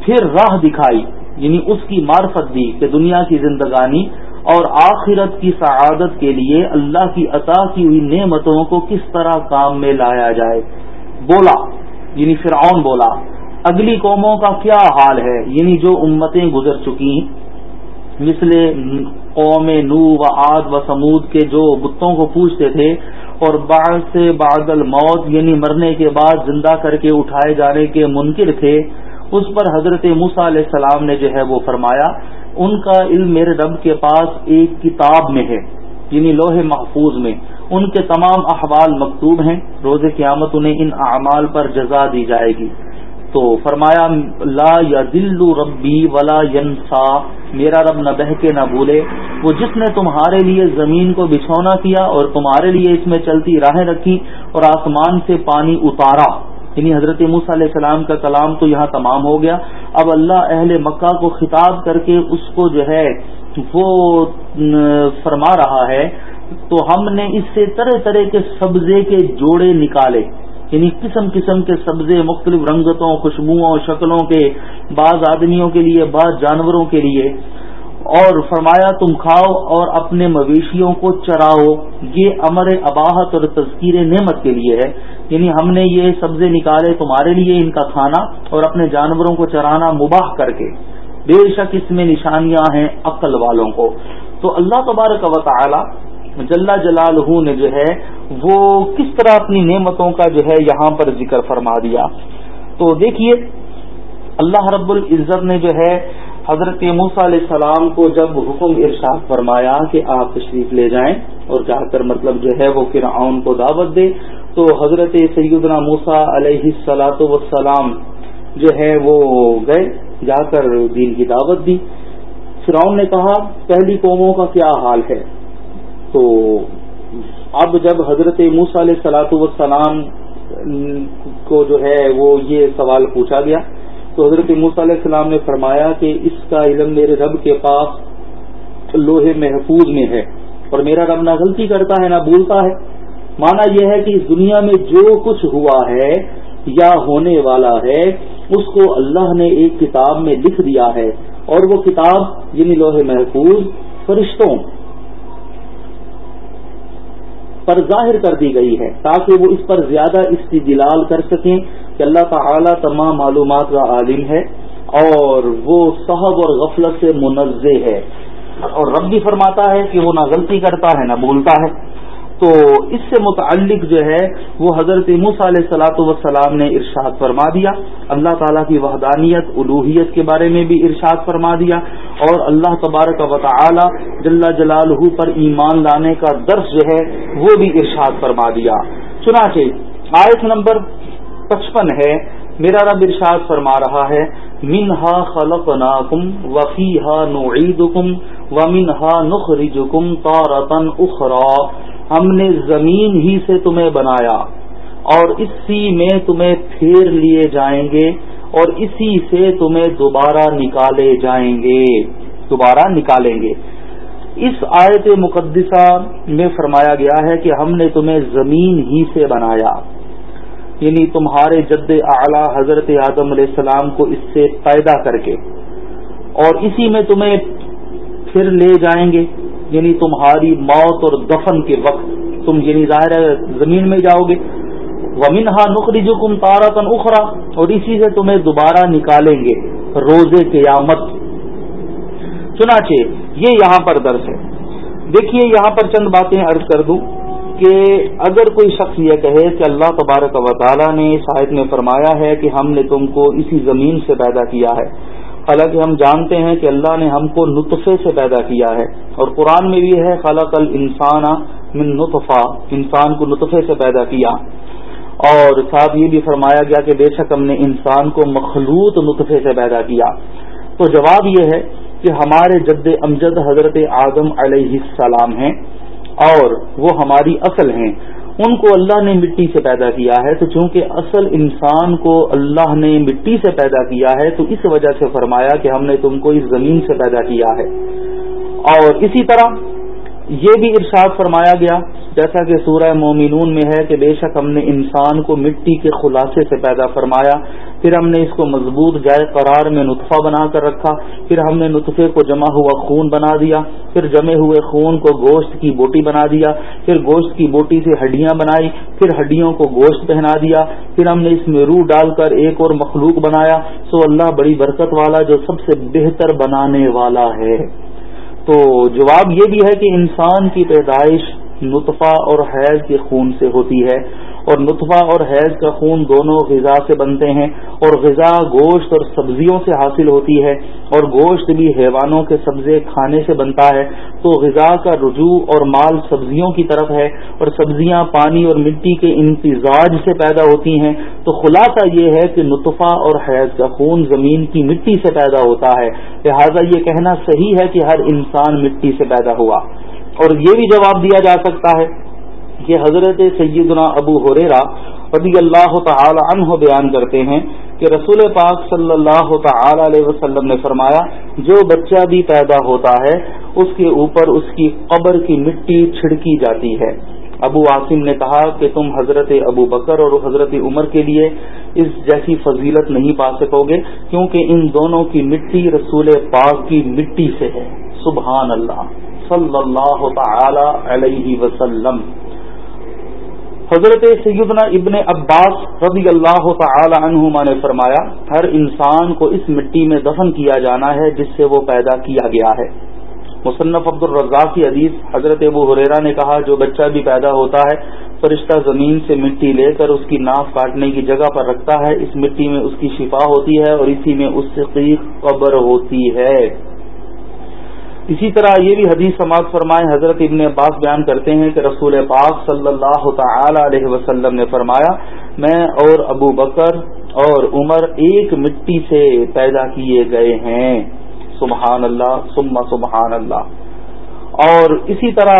پھر راہ دکھائی یعنی اس کی معرفت دی کہ دنیا کی زندگانی اور آخرت کی سعادت کے لیے اللہ کی عطا کی ہوئی نعمتوں کو کس طرح کام میں لایا جائے؟ بولا یعنی فرعون بولا، اگلی قوموں کا کیا حال ہے؟ یعنی جو امتیں گزر چکی مثل قوم نو و آد و سمود کے جو بتوں کو پوچھتے تھے، اور بعض سے بعد الموت یعنی مرنے کے بعد زندہ کر کے اٹھائے جانے کے منکر تھے، اس پر حضرت موسا علیہ السلام نے جو ہے وہ فرمایا ان کا علم میرے رب کے پاس ایک کتاب میں ہے یعنی لوہے محفوظ میں۔ ان کے تمام احوال مکتوب ہیں۔ روز قیامت انہیں ان اعمال پر جزا دی جائے گی۔ تو فرمایا، لا یا دل ربی ولا ینسا۔ میرا رب نہ بہ کے نہ بھولے۔ وہ جس نے تمہارے لیے زمین کو بچھونا کیا اور تمہارے لیے اس میں چلتی راہیں رکھی اور آسمان سے پانی اتارا۔ یعنی حضرت موسیٰ علیہ السلام کا کلام تو یہاں تمام ہو گیا۔ اب اللہ اہل مکہ کو خطاب کر کے اس کو جو ہے وہ فرما رہا ہے۔ تو ہم نے اس سے طرح طرح کے سبزے کے جوڑے نکالے۔ یعنی قسم قسم کے سبزے مختلف رنگتوں، خوشبوؤں، شکلوں کے، بعض آدمیوں کے لیے، بعض جانوروں کے لیے۔ اور فرمایا، تم کھاؤ اور اپنے مویشیوں کو چراؤ۔ یہ امر اباہت اور تذکیر نعمت کے لیے ہے۔ یعنی ہم نے یہ سبزے نکالے تمہارے لیے ان کا کھانا اور اپنے جانوروں کو چرانا مباح کر کے۔ بے شک اس میں نشانیاں ہیں عقل والوں کو۔ تو اللہ تبارک و تعالی جل جلال نے جو ہے وہ کس طرح اپنی نعمتوں کا جو ہے یہاں پر ذکر فرما دیا۔ تو دیکھیے، اللہ رب العزت نے جو ہے حضرت موسا علیہ السلام کو جب حکم ارشاد فرمایا کہ آپ تشریف لے جائیں اور جا کر مطلب جو ہے وہ فرعون کو دعوت دے تو حضرت سیدنا موسا علیہ السلاۃ وسلام جو ہے وہ گئے، جا کر دین کی دعوت دی۔ فرعون نے کہا، پہلی قوموں کا کیا حال ہے؟ تو اب جب حضرت موسا علیہ سلاۃ والسلام کو جو ہے وہ یہ سوال پوچھا گیا، تو حضرت موسیٰ علیہ السلام نے فرمایا کہ اس کا علم میرے رب کے پاس لوہے محفوظ میں ہے اور میرا رب نہ غلطی کرتا ہے، نہ بولتا ہے۔ مانا یہ ہے کہ اس دنیا میں جو کچھ ہوا ہے یا ہونے والا ہے، اس کو اللہ نے ایک کتاب میں لکھ دیا ہے اور وہ کتاب یعنی لوہے محفوظ فرشتوں پر ظاہر کر دی گئی ہے تاکہ وہ اس پر زیادہ استدلال کر سکیں کہ اللہ تعالی تمام معلومات کا عالم ہے اور وہ صحب اور غفلت سے منزہ ہے۔ اور رب بھی فرماتا ہے کہ وہ نہ غلطی کرتا ہے، نہ بولتا ہے۔ تو اس سے متعلق جو ہے وہ حضرت موس علیہ سلاۃ وسلام نے ارشاد فرما دیا۔ اللہ تعالیٰ کی وحدانیت، الوحیت کے بارے میں بھی ارشاد فرما دیا اور اللہ تبارک و تعالی جل جلال پر ایمان لانے کا درس جو ہے وہ بھی ارشاد فرما دیا۔ چنانچہ آیت نمبر پچپن ہے، میرا رب ارشاد فرما رہا ہے، منہا خلق ناکم وفی ہا نوعید کم و منہا نخرجکم تارتن اخرا۔ ہم نے زمین ہی سے تمہیں بنایا اور اسی میں تمہیں پھیر لیے جائیں گے اور اسی سے تمہیں دوبارہ نکالے جائیں گے۔ دوبارہ نکالیں گے۔ اس آیت مقدسہ میں فرمایا گیا ہے کہ ہم نے تمہیں زمین ہی سے بنایا۔ یعنی تمہارے جد اعلی حضرت اعظم علیہ السلام کو اس سے پیدا کر کے۔ اور اسی میں تمہیں پھر لے جائیں گے۔ یعنی تمہاری موت اور دفن کے وقت تم یعنی ظاہر زمین میں جاؤ گے۔ ومن ہا نقری جو کم تارا تن اخرا اور اسی سے تمہیں دوبارہ نکالیں گے روز قیامت۔ چنانچہ یہ یہاں پر درس ہے۔ دیکھیے یہاں پر چند باتیں عرض کر دوں کہ اگر کوئی شخص یہ کہے کہ اللہ تبارک و تعالیٰ نے شاید میں فرمایا ہے کہ ہم نے تم کو اسی زمین سے پیدا کیا ہے حالانکہ ہم جانتے ہیں کہ اللہ نے ہم کو نطفے سے پیدا کیا ہے اور قرآن میں بھی ہے، خلق الانسان من نطفہ، انسان کو نطفے سے پیدا کیا۔ اور ساتھ یہ بھی فرمایا گیا کہ بے شک ہم نے انسان کو مخلوط نطفے سے پیدا کیا۔ تو جواب یہ ہے کہ ہمارے جد امجد حضرت اعظم علیہ السلام ہیں اور وہ ہماری اصل ہیں۔ ان کو اللہ نے مٹی سے پیدا کیا ہے، تو چونکہ اصل انسان کو اللہ نے مٹی سے پیدا کیا ہے، تو اس وجہ سے فرمایا کہ ہم نے تم کو اس زمین سے پیدا کیا ہے۔ اور اسی طرح یہ بھی ارشاد فرمایا گیا، جیسا کہ سورہ مومنون میں ہے کہ بے شک ہم نے انسان کو مٹی کے خلاصے سے پیدا فرمایا، پھر ہم نے اس کو مضبوط جائے قرار میں نطفہ بنا کر رکھا، پھر ہم نے نطفے کو جمع ہوا خون بنا دیا، پھر جمے ہوئے خون کو گوشت کی بوٹی بنا دیا، پھر گوشت کی بوٹی سے ہڈیاں بنائی، پھر ہڈیوں کو گوشت پہنا دیا، پھر ہم نے اس میں روح ڈال کر ایک اور مخلوق بنایا، سو اللہ بڑی برکت والا جو سب سے بہتر بنانے والا ہے۔ تو جواب یہ بھی ہے کہ انسان کی پیدائش نطفہ اور حیض کے خون سے ہوتی ہے۔ اور نطفہ اور حیض کا خون دونوں غذا سے بنتے ہیں اور غذا گوشت اور سبزیوں سے حاصل ہوتی ہے اور گوشت بھی حیوانوں کے سبزے کھانے سے بنتا ہے تو غذا کا رجوع اور مال سبزیوں کی طرف ہے اور سبزیاں پانی اور مٹی کے امتزاج سے پیدا ہوتی ہیں تو خلاصہ یہ ہے کہ نطفہ اور حیض کا خون زمین کی مٹی سے پیدا ہوتا ہے۔ لہذا یہ کہنا صحیح ہے کہ ہر انسان مٹی سے پیدا ہوا۔ اور یہ بھی جواب دیا جا سکتا ہے۔ کہ حضرت سیدنا ابو حریرا رضی اللہ تعالی عنہ بیان کرتے ہیں کہ رسول پاک صلی اللہ تعالی علیہ وسلم نے فرمایا، جو بچہ بھی پیدا ہوتا ہے، اس کے اوپر اس کی قبر کی مٹی چھڑکی جاتی ہے۔ ابو عاصم نے کہا کہ تم حضرت ابو بکر اور حضرت عمر کے لیے اس جیسی فضیلت نہیں پا سکو گے، کیونکہ ان دونوں کی مٹی رسول پاک کی مٹی سے ہے۔ سبحان اللہ۔ صلی اللہ تعالی علیہ وسلم۔ حضرت سیدنا ابن عباس رضی اللہ تعالی عنہما نے فرمایا، ہر انسان کو اس مٹی میں دفن کیا جانا ہے جس سے وہ پیدا کیا گیا ہے۔ مصنف عبد الرزاق کی حدیث حضرت ابو حریرا نے کہا، جو بچہ بھی پیدا ہوتا ہے، فرشتہ زمین سے مٹی لے کر اس کی ناف کاٹنے کی جگہ پر رکھتا ہے، اس مٹی میں اس کی شفا ہوتی ہے اور اسی میں اس سے قبر ہوتی ہے۔ اسی طرح یہ بھی حدیث سماعت فرمائے، حضرت ابن عباس بیان کرتے ہیں کہ رسول پاک صلی اللہ تعالی علیہ وسلم نے فرمایا، میں اور ابو بکر اور عمر ایک مٹی سے پیدا کیے گئے ہیں۔ سبحان اللہ سما سبحان اللہ۔ اور اسی طرح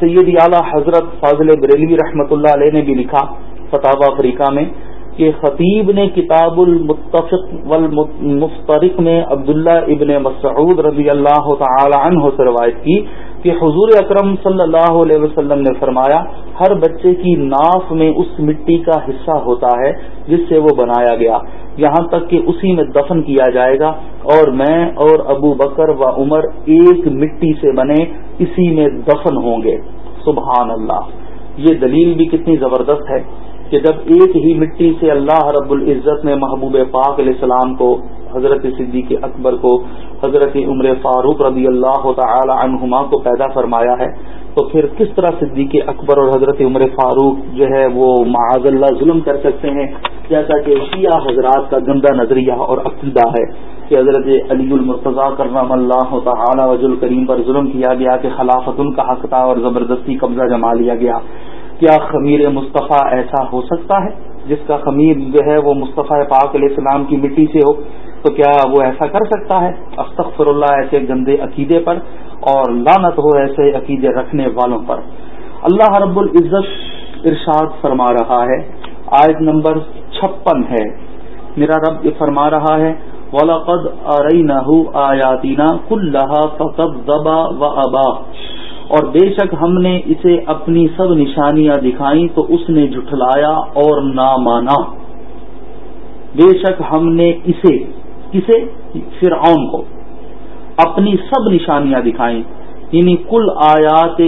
سید اعلی حضرت فاضل بریلوی رحمۃ اللہ علیہ نے بھی لکھا فتح افریقہ میں کہ خطیب نے کتاب المتفق والمفترق میں عبداللہ ابن مسعود رضی اللہ تعالی عنہ سے روایت کی کہ حضور اکرم صلی اللہ علیہ وسلم نے فرمایا، ہر بچے کی ناف میں اس مٹی کا حصہ ہوتا ہے جس سے وہ بنایا گیا۔ یہاں تک کہ اسی میں دفن کیا جائے گا اور میں اور ابو بکر و عمر ایک مٹی سے بنے اسی میں دفن ہوں گے۔ سبحان اللہ۔ یہ دلیل بھی کتنی زبردست ہے۔ کہ جب ایک ہی مٹی سے اللہ رب العزت نے محبوب پاک علیہ السلام کو، حضرت صدیق اکبر کو، حضرت عمر فاروق رضی اللہ تعالی عنہما کو پیدا فرمایا ہے، تو پھر کس طرح صدیق اکبر اور حضرت عمر فاروق جو ہے وہ معاذ اللہ ظلم کر سکتے ہیں؟ جیسا کہ شیعہ حضرات کا گندہ نظریہ اور عقیدہ ہے کہ حضرت علی المرتضیٰ کرم اللہ تعالی وز الکریم پر ظلم کیا گیا کہ خلافت ان کا حق تھا اور زبردستی قبضہ جما لیا گیا۔ کیا خمیر مصطفیٰ ایسا ہو سکتا ہے؟ جس کا خمیر جو ہے وہ مصطفیٰ پاک علیہ السلام کی مٹی سے ہو، تو کیا وہ ایسا کر سکتا ہے؟ استغفر اللہ ایسے گندے عقیدے پر اور لانت ہو ایسے عقیدے رکھنے والوں پر۔ اللہ رب العزت ارشاد فرما رہا ہے۔ آیت نمبر چھپن ہے۔ میرا رب یہ فرما رہا ہے ولاقد ارئی آیاتینا کل فقط دبا و ابا اور بے شک ہم نے اسے اپنی سب نشانیاں دکھائیں تو اس نے جھٹلایا اور نہ مانا۔ بے شک ہم نے اسے، کسے؟ فرعون کو اپنی سب نشانیاں دکھائیں۔ یعنی کل آیات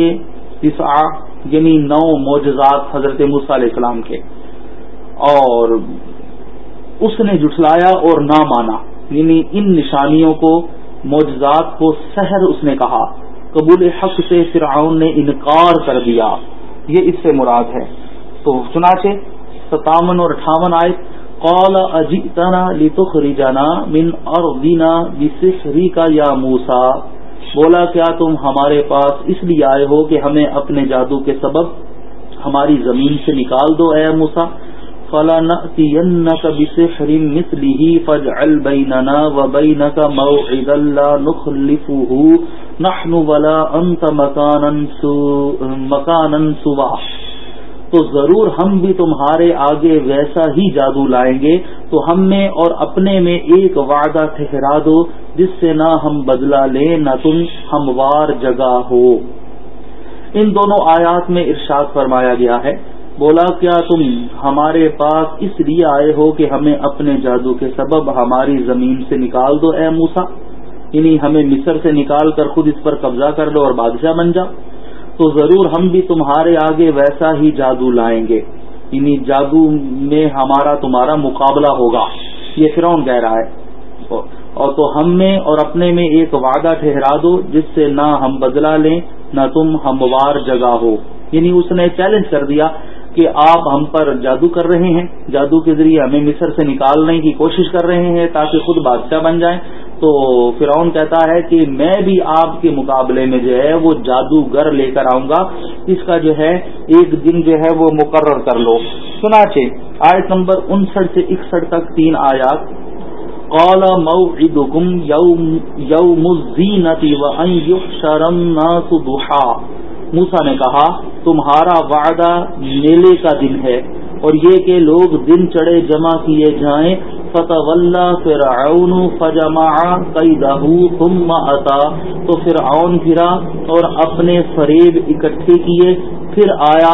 یعنی نو معجزات حضرت علیہ السلام کے۔ اور اس نے جٹلایا اور نہ مانا۔ یعنی ان نشانیوں کو، معجزات کو سحر اس نے کہا۔ قبول حق سے فرعون نے انکار کر دیا، یہ اس سے مراد ہے۔ تو چنانچہ ستاون اور اٹھاون آئے قال اجئتنا لتخرجنا من ارضنا بسحرك یا موسا بولا، کیا تم ہمارے پاس اس لیے آئے ہو کہ ہمیں اپنے جادو کے سبب ہماری زمین سے نکال دو، اے موسا فلا نأتینک بسحر مثله، فاجعل بیننا وبینک موعدا لا نخلفه نحن ولا انت مکانا سوا۔ تو ضرور ہم بھی تمہارے آگے ویسا ہی جادو لائیں گے۔ تو ہم میں اور اپنے میں ایک وعدہ ٹھہرا دو، جس سے نہ ہم بدلہ لیں، نہ تم ہموار جگہ ہو۔ ان دونوں آیات میں ارشاد فرمایا گیا ہے۔ بولا، کیا تم ہمارے پاس اس لیے آئے ہو کہ ہمیں اپنے جادو کے سبب ہماری زمین سے نکال دو، اے موسا یعنی ہمیں مصر سے نکال کر خود اس پر قبضہ کر لو اور بادشاہ بن جاؤ، تو ضرور ہم بھی تمہارے آگے ویسا ہی جادو لائیں گے۔ یعنی جادو میں ہمارا تمہارا مقابلہ ہوگا۔ یہ فرون کہہ رہا ہے۔ اور تو ہم میں اور اپنے میں ایک وعدہ ٹھہرا دو، جس سے نہ ہم بدلا لیں، نہ تم ہموار جگہ ہو۔ یعنی اس نے چیلنج کر دیا کہ آپ ہم پر جادو کر رہے ہیں۔ جادو کے ذریعے ہمیں مصر سے نکالنے کی کوشش کر رہے ہیں تاکہ خود بادشاہ بن جائیں۔ تو فرعون کہتا ہے کہ میں بھی آپ کے مقابلے میں جو ہے وہ جادوگر لے کر آؤں گا۔ اس کا جو ہے ایک دن جو ہے وہ مقرر کر لو۔ سناچے آیت نمبر انسٹھ سے اکسٹھ تک تین آیات۔ قال موعدكم يوم يوم الزينة وأن يحشر الناس ضحى موسا نے کہا، تمہارا وعدہ میلے کا دن ہے اور یہ کہ لوگ دن چڑھے جمع کیے جائیں فتح فرعون فجما کئی ثم اتا تو فرعون پھرا اور اپنے فریب اکٹھے کیے، پھر آیا،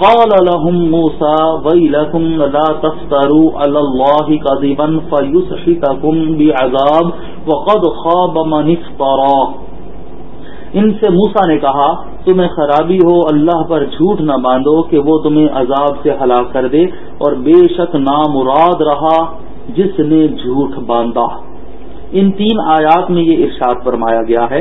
قال لهم موسى ويلكم لا تفتروا على الله كذبا فيسحتكم بعذاب وقد خاب من افترى ان سے موسا نے کہا، تمہیں خرابی ہو، اللہ پر جھوٹ نہ باندھو کہ وہ تمہیں عذاب سے ہلاک کر دے، اور بے شک نامراد رہا۔ جس نے جھوٹ باندھا۔ ان تین آیات میں یہ ارشاد فرمایا گیا ہے۔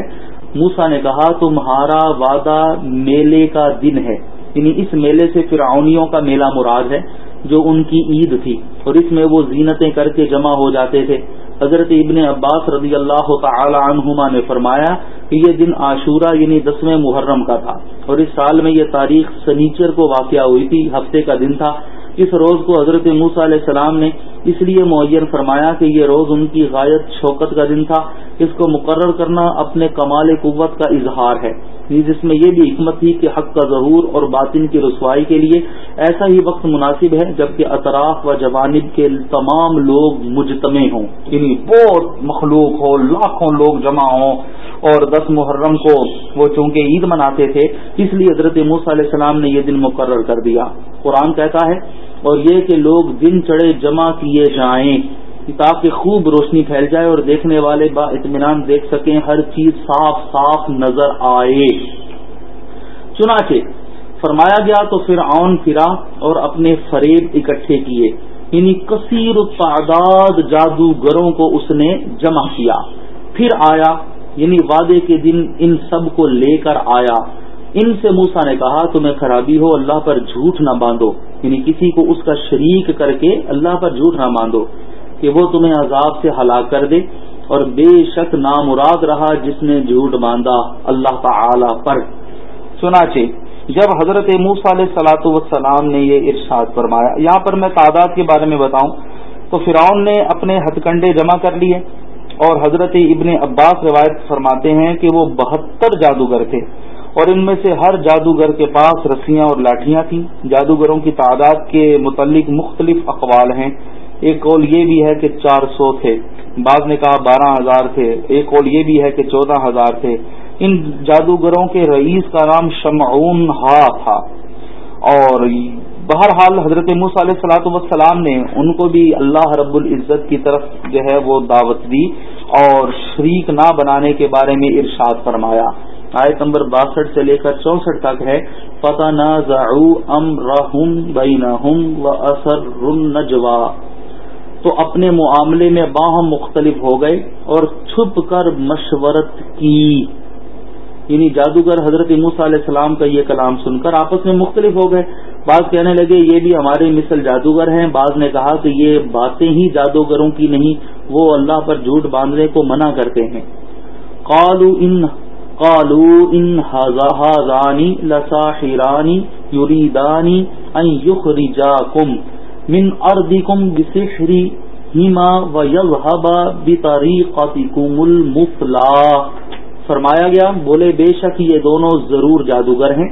موسا نے کہا، تمہارا وعدہ میلے کا دن ہے۔ یعنی اس میلے سے فرعونیوں کا میلہ مراد ہے، جو ان کی عید تھی۔ اور اس میں وہ زینتیں کر کے جمع ہو جاتے تھے۔ حضرت ابن عباس رضی اللہ تعالی عنہما نے فرمایا کہ یہ دن عاشورہ یعنی دسویں محرم کا تھا۔ اور اس سال میں یہ تاریخ سنیچر کو واقع ہوئی تھی، ہفتے کا دن تھا۔ اس روز کو حضرت موسا علیہ السلام نے اس لیے معین فرمایا کہ یہ روز ان کی غائب شوکت کا دن تھا، اس کو مقرر کرنا اپنے کمال قوت کا اظہار ہے۔ جس میں یہ بھی حکمت تھی کہ حق کا ظہور اور باطن کی رسوائی کے لیے ایسا ہی وقت مناسب ہے جبکہ اطراف و جوانب کے تمام لوگ مجتمع ہوں۔ یعنی بہت مخلوق ہو، لاکھوں لوگ جمع ہوں۔ اور دس محرم کو وہ چونکہ عید مناتے تھے، اس لیے حضرت موس علیہ السلام نے یہ دن مقرر کر دیا۔ قرآن کہتا ہے، اور یہ کہ لوگ دن چڑھے جمع کیے جائیں تاکہ خوب روشنی پھیل جائے اور دیکھنے والے با اطمینان دیکھ سکیں، ہر چیز صاف صاف نظر آئے۔ چنانچہ، فرمایا گیا تو پھر آن پھرا اور اپنے فریب اکٹھے کیے۔ یعنی کثیر تعداد جادوگروں کو اس نے جمع کیا۔ پھر آیا یعنی وعدے کے دن ان سب کو لے کر آیا۔ ان سے موسا نے کہا، تمہیں خرابی ہو، اللہ پر جھوٹ نہ باندھو۔ یعنی کسی کو اس کا شریک کر کے اللہ پر جھوٹ نہ باندھو کہ وہ تمہیں عذاب سے ہلاک کر دے۔ اور بے شک نامراد رہا جس نے جھوٹ باندھا اللہ تعالی پر۔ چنانچہ، جب حضرت موسا علیہ سلاۃ وسلام نے یہ ارشاد فرمایا، یہاں پر میں تعداد کے بارے میں بتاؤں تو فرعون نے اپنے ہتھ کنڈے جمع کر لیے۔ اور حضرت ابن عباس روایت فرماتے ہیں کہ وہ بہتر جادوگر تھے اور ان میں سے ہر جادوگر کے پاس رسیاں اور لاٹیاں تھیں۔ جادوگروں کی تعداد کے متعلق مختلف اقوال ہیں۔ ایک قول یہ بھی ہے کہ چار سو تھے۔ بعض نے کہا بارہ ہزار تھے۔ ایک قول یہ بھی ہے کہ چودہ ہزار تھے۔ ان جادوگروں کے رئیس کا نام شمعون ہا تھا۔ اور بہرحال حضرت مس علیہ صلاحت وسلام نے ان کو بھی اللہ رب العزت کی طرف جو ہے وہ دعوت دی اور شریک نہ بنانے کے بارے میں ارشاد فرمایا۔ آیت نمبر باسٹھ سے لے کر چونسٹھ تک ہے۔ فتح نہ ام بین و اثر نجوا تو اپنے معاملے میں باہم مختلف ہو گئے اور چھپ کر مشورت کی۔ یعنی جادوگر حضرت موسیٰ علیہ السلام کا یہ کلام سن کر آپس میں مختلف ہو گئے۔ بعض کہنے لگے، یہ بھی ہمارے مثل جادوگر ہیں۔ بعض نے کہا کہ یہ باتیں ہی جادوگروں کی نہیں، وہ اللہ پر جھوٹ باندھنے کو منع کرتے ہیں۔ قالو ان قالو ان ہزانی لسا ہیرانی یوریدانی یخرجاکم من اردکم بسحری ہیما و یلحبا بطریقتکم المفلا فرمایا گیا، بولے بے شک یہ دونوں ضرور جادوگر ہیں۔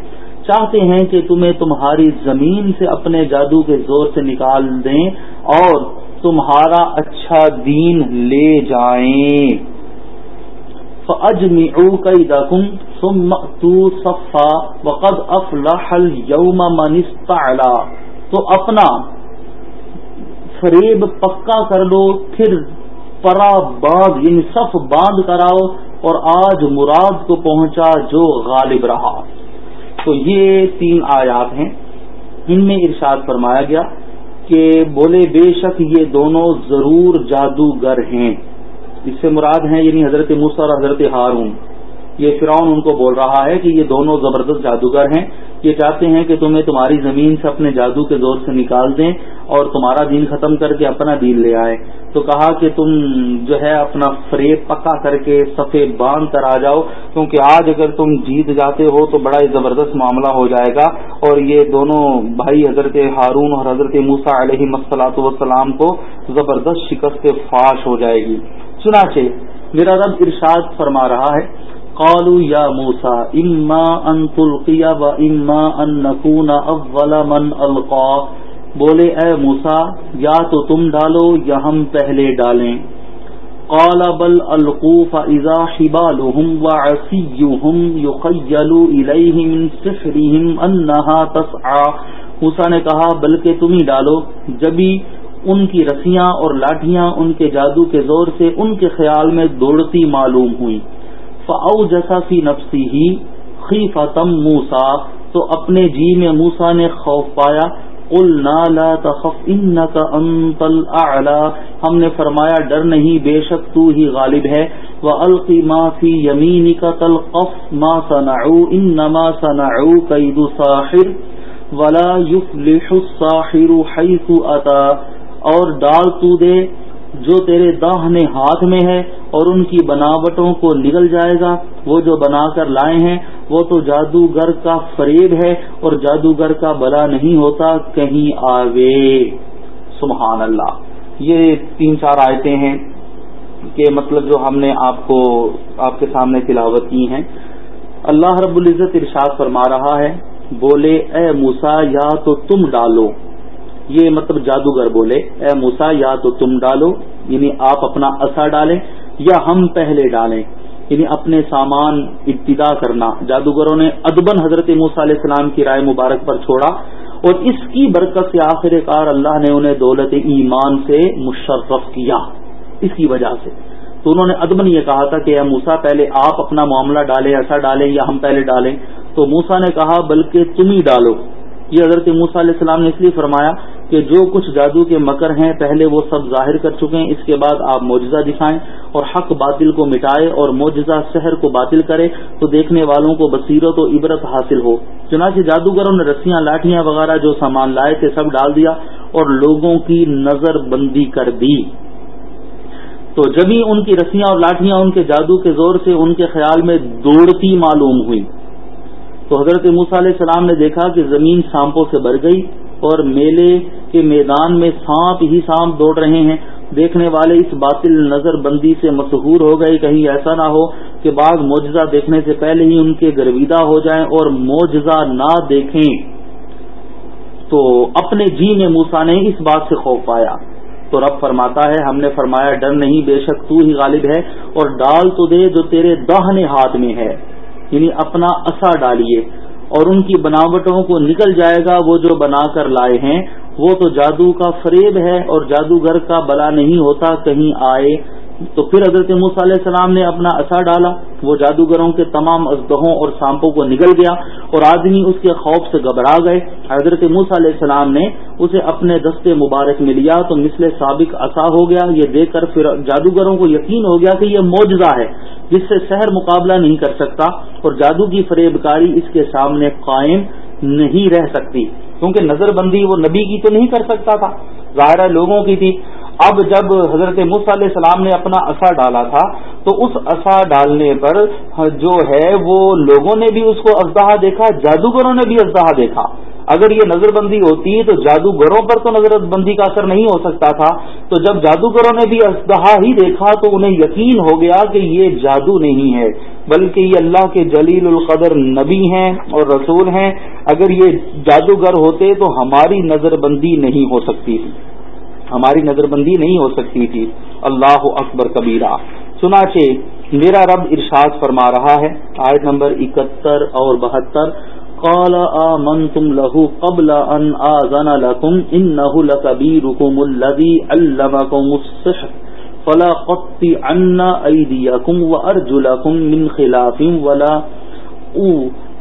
چاہتے ہیں کہ تمہیں تمہاری زمین سے اپنے جادو کے زور سے نکال دیں اور تمہارا اچھا دین لے جائیں۔ فَأَجْمِعُوا كَيْدَكُمْ ثُمَّ اَتُوا صَفَّا وَقَدْ أَفْلَحَ تو اپنا فریب پکا کر دو پھر پرا باندھ یعنی صف باندھ کراؤ۔ اور آج مراد کو پہنچا جو غالب رہا۔ تو یہ تین آیات ہیں۔ ان میں ارشاد فرمایا گیا کہ بولے بے شک یہ دونوں ضرور جادوگر ہیں۔ اس سے مراد ہیں یعنی حضرت موسا اور حضرت ہارون۔ یہ فرعون ان کو بول رہا ہے کہ یہ دونوں زبردست جادوگر ہیں۔ یہ چاہتے ہیں کہ تمہیں تمہاری زمین سے اپنے جادو کے زور سے نکال دیں اور تمہارا دین ختم کر کے اپنا دین لے آئے۔ تو کہا کہ تم جو ہے اپنا فریب پکا کر کے سفے باندھ کر آ جاؤ، کیونکہ آج اگر تم جیت جاتے ہو تو بڑا ہی زبردست معاملہ ہو جائے گا۔ اور یہ دونوں بھائی حضرت ہارون اور حضرت موسا علیہ مسلاط وسلام کو زبردست شکست فاش ہو جائے گی۔ چنانچہ میرا رب ارشاد فرما رہا ہے قالوا یا موسا اما ان تلقیا و ان نکون اول من القا بولے، اے موسا یا تو تم ڈالو یا ہم پہلے ڈالیں۔ قال، بل القوف اذا حبالهم وعصيهم يخيل اليه من سحرهم انها تسعى۔ موسا نے کہا، بلکہ تم ہی ڈالو۔ جبھی ان کی رسیاں اور لاٹیاں ان کے جادو کے زور سے ان کے خیال میں دوڑتی معلوم ہوئی فاؤ جسا فی نفسی ہی خی فتم موسا تو اپنے جی میں موسا نے خوف پایا۔ لا تخف انك انت الاعلى ہم نے فرمایا، ڈر نہیں، بے شک تو ہی غالب ہے۔ والق ما في يمينك تلقف ما صنعوا انما صنعوا كيد ساحر ولا يفلح الساحر حيث اتى اور ڈال تو دے۔ جو تیرے داہنے ہاتھ میں ہے اور ان کی بناوٹوں کو نگل جائے گا، وہ جو بنا کر لائے ہیں، وہ تو جادوگر کا فریب ہے اور جادوگر کا بلا نہیں ہوتا کہیں آوے۔ سبحان اللہ۔ یہ تین چار آیتیں ہیں کہ مطلب جو ہم نے آپ کو، آپ کے سامنے تلاوت کی ہیں۔ اللہ رب العزت ارشاد فرما رہا ہے، بولے، اے موسا یا تو تم ڈالو۔ یہ مطلب جادوگر بولے، اے موسا یا تو تم ڈالو یعنی آپ اپنا اصا ڈالیں یا ہم پہلے ڈالیں. یعنی اپنے سامان ابتدا کرنا۔ جادوگروں نے ادبن حضرت موسیٰ علیہ السلام کی رائے مبارک پر چھوڑا اور اس کی برکت سے آخر کار اللہ نے انہیں دولت ایمان سے مشرف کیا۔ اس کی وجہ سے۔ تو انہوں نے ادبن یہ کہا تھا کہ اے موسا پہلے آپ اپنا معاملہ ڈالیں ایسا ڈالیں یا ہم پہلے ڈالیں۔ تو موسا نے کہا، بلکہ تم ہی ڈالو۔ یہ حضرت موسا علیہ السلام نے اس لیے فرمایا کہ جو کچھ جادو کے مکر ہیں، پہلے وہ سب ظاہر کر چکے ہیں، اس کے بعد آپ معجزہ دکھائیں اور حق باطل کو مٹائے اور معجزہ شہر کو باطل کرے تو دیکھنے والوں کو بصیرت و عبرت حاصل ہو۔ چنانچہ جادوگروں نے رسیاں لاٹیاں وغیرہ جو سامان لائے تھے، سب ڈال دیا اور لوگوں کی نظر بندی کر دی۔ تو جبھی ان کی رسیاں اور لاٹیاں ان کے جادو کے زور سے ان کے خیال میں دوڑتی معلوم ہوئی تو حضرت موسیٰ علیہ السلام نے دیکھا کہ زمین سانپوں سے بھر گئی اور میلے کے میدان میں سانپ ہی سانپ دوڑ رہے ہیں۔ دیکھنے والے اس باطل نظر بندی سے مشہور ہو گئے۔ کہیں ایسا نہ ہو کہ بعض معجزہ دیکھنے سے پہلے ہی ان کے گرویدہ ہو جائیں اور معجزہ نہ دیکھیں۔ تو اپنے جی میں موسا نے اس بات سے خوف پایا۔ تو رب فرماتا ہے، ہم نے فرمایا، ڈر نہیں، بے شک تو ہی غالب ہے اور ڈال تو دے جو تیرے دہنے ہاتھ میں ہے۔ یعنی اپنا اثا ڈالیے اور ان کی بناوٹوں کو نکل جائے گا وہ جو بنا کر لائے ہیں، وہ تو جادو کا فریب ہے اور جادوگر کا بلا نہیں ہوتا کہیں آئے۔ تو پھر حضرت موسیٰ علیہ السلام نے اپنا اثر ڈالا، وہ جادوگروں کے تمام ازدہوں اور سانپوں کو نگل گیا اور آدمی اس کے خوف سے گھبرا گئے۔ حضرت موسیٰ علیہ السلام نے اسے اپنے دستے مبارک میں لیا تو مثل سابق اصا ہو گیا۔ یہ دیکھ کر پھر جادوگروں کو یقین ہو گیا کہ یہ معجزہ ہے، جس سے شہر مقابلہ نہیں کر سکتا اور جادو کی فریب کاری اس کے سامنے قائم نہیں رہ سکتی۔ کیونکہ نظر بندی وہ نبی کی تو نہیں کر سکتا تھا۔ ظاہرہ لوگوں کی تھی۔ اب جب حضرت مصع علیہ السلام نے اپنا اثا ڈالا تھا، تو اس اثا ڈالنے پر جو ہے وہ لوگوں نے بھی اس کو ازدہا دیکھا، جادوگروں نے بھی ازدہا دیکھا۔ اگر یہ نظر بندی ہوتی تو جادوگروں پر تو نظر بندی کا اثر نہیں ہو سکتا تھا۔ تو جب جادوگروں نے بھی ازدہا ہی دیکھا تو انہیں یقین ہو گیا کہ یہ جادو نہیں ہے، بلکہ یہ اللہ کے جلیل القدر نبی ہیں اور رسول ہیں۔ اگر یہ جادوگر ہوتے تو ہماری نظر بندی نہیں ہو سکتی تھی۔ ہماری نظر بندی نہیں ہو سکتی تھی۔ اللہ اکبر کبیرہ۔ چنانچہ میرا رب ارشاد فرما رہا ہے۔ آیت نمبر اکہتر اور بہتر۔ قال آمنتم له قبل ان آذن لكم انه لكبيركم الذي علمكم السحر فلا قطعن ايديكم وارجلكم من خلاف ولا او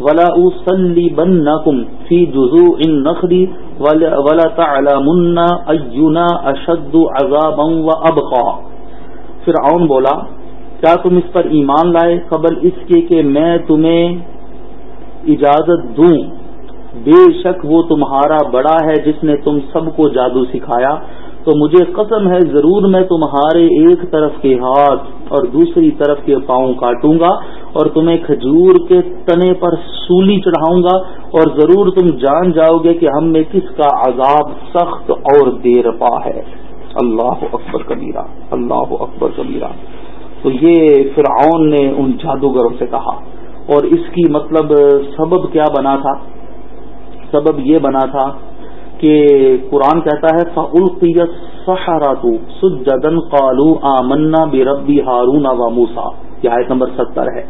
ولا اصلبنكم في جذوع النخل ولا تعلمن اشد عذابا وابقى فرعون بولا، کیا تم اس پر ایمان لائے؟ قبل اس کے کہ میں تمہیں اجازت دوں۔ بے شک وہ تمہارا بڑا ہے جس نے تم سب کو جادو سکھایا۔ تو مجھے قسم ہے، ضرور میں تمہارے ایک طرف کے ہاتھ اور دوسری طرف کے پاؤں کاٹوں گا اور تمہیں کھجور کے تنے پر سولی چڑھاؤں گا اور ضرور تم جان جاؤ گے کہ ہم میں کس کا عذاب سخت اور دیر پا ہے۔ اللہ اکبر کبیرہ، اللہ اکبر کبیرہ۔ تو یہ فرعون نے ان جادوگروں سے کہا اور اس کی مطلب سبب کیا بنا تھا؟ سبب یہ بنا تھا کہ قرآن کہتا ہے فعلقیت سہاراتو سجدن قالو آمنا بربی ہارون و موسا یہ آیت نمبر ستر ہے۔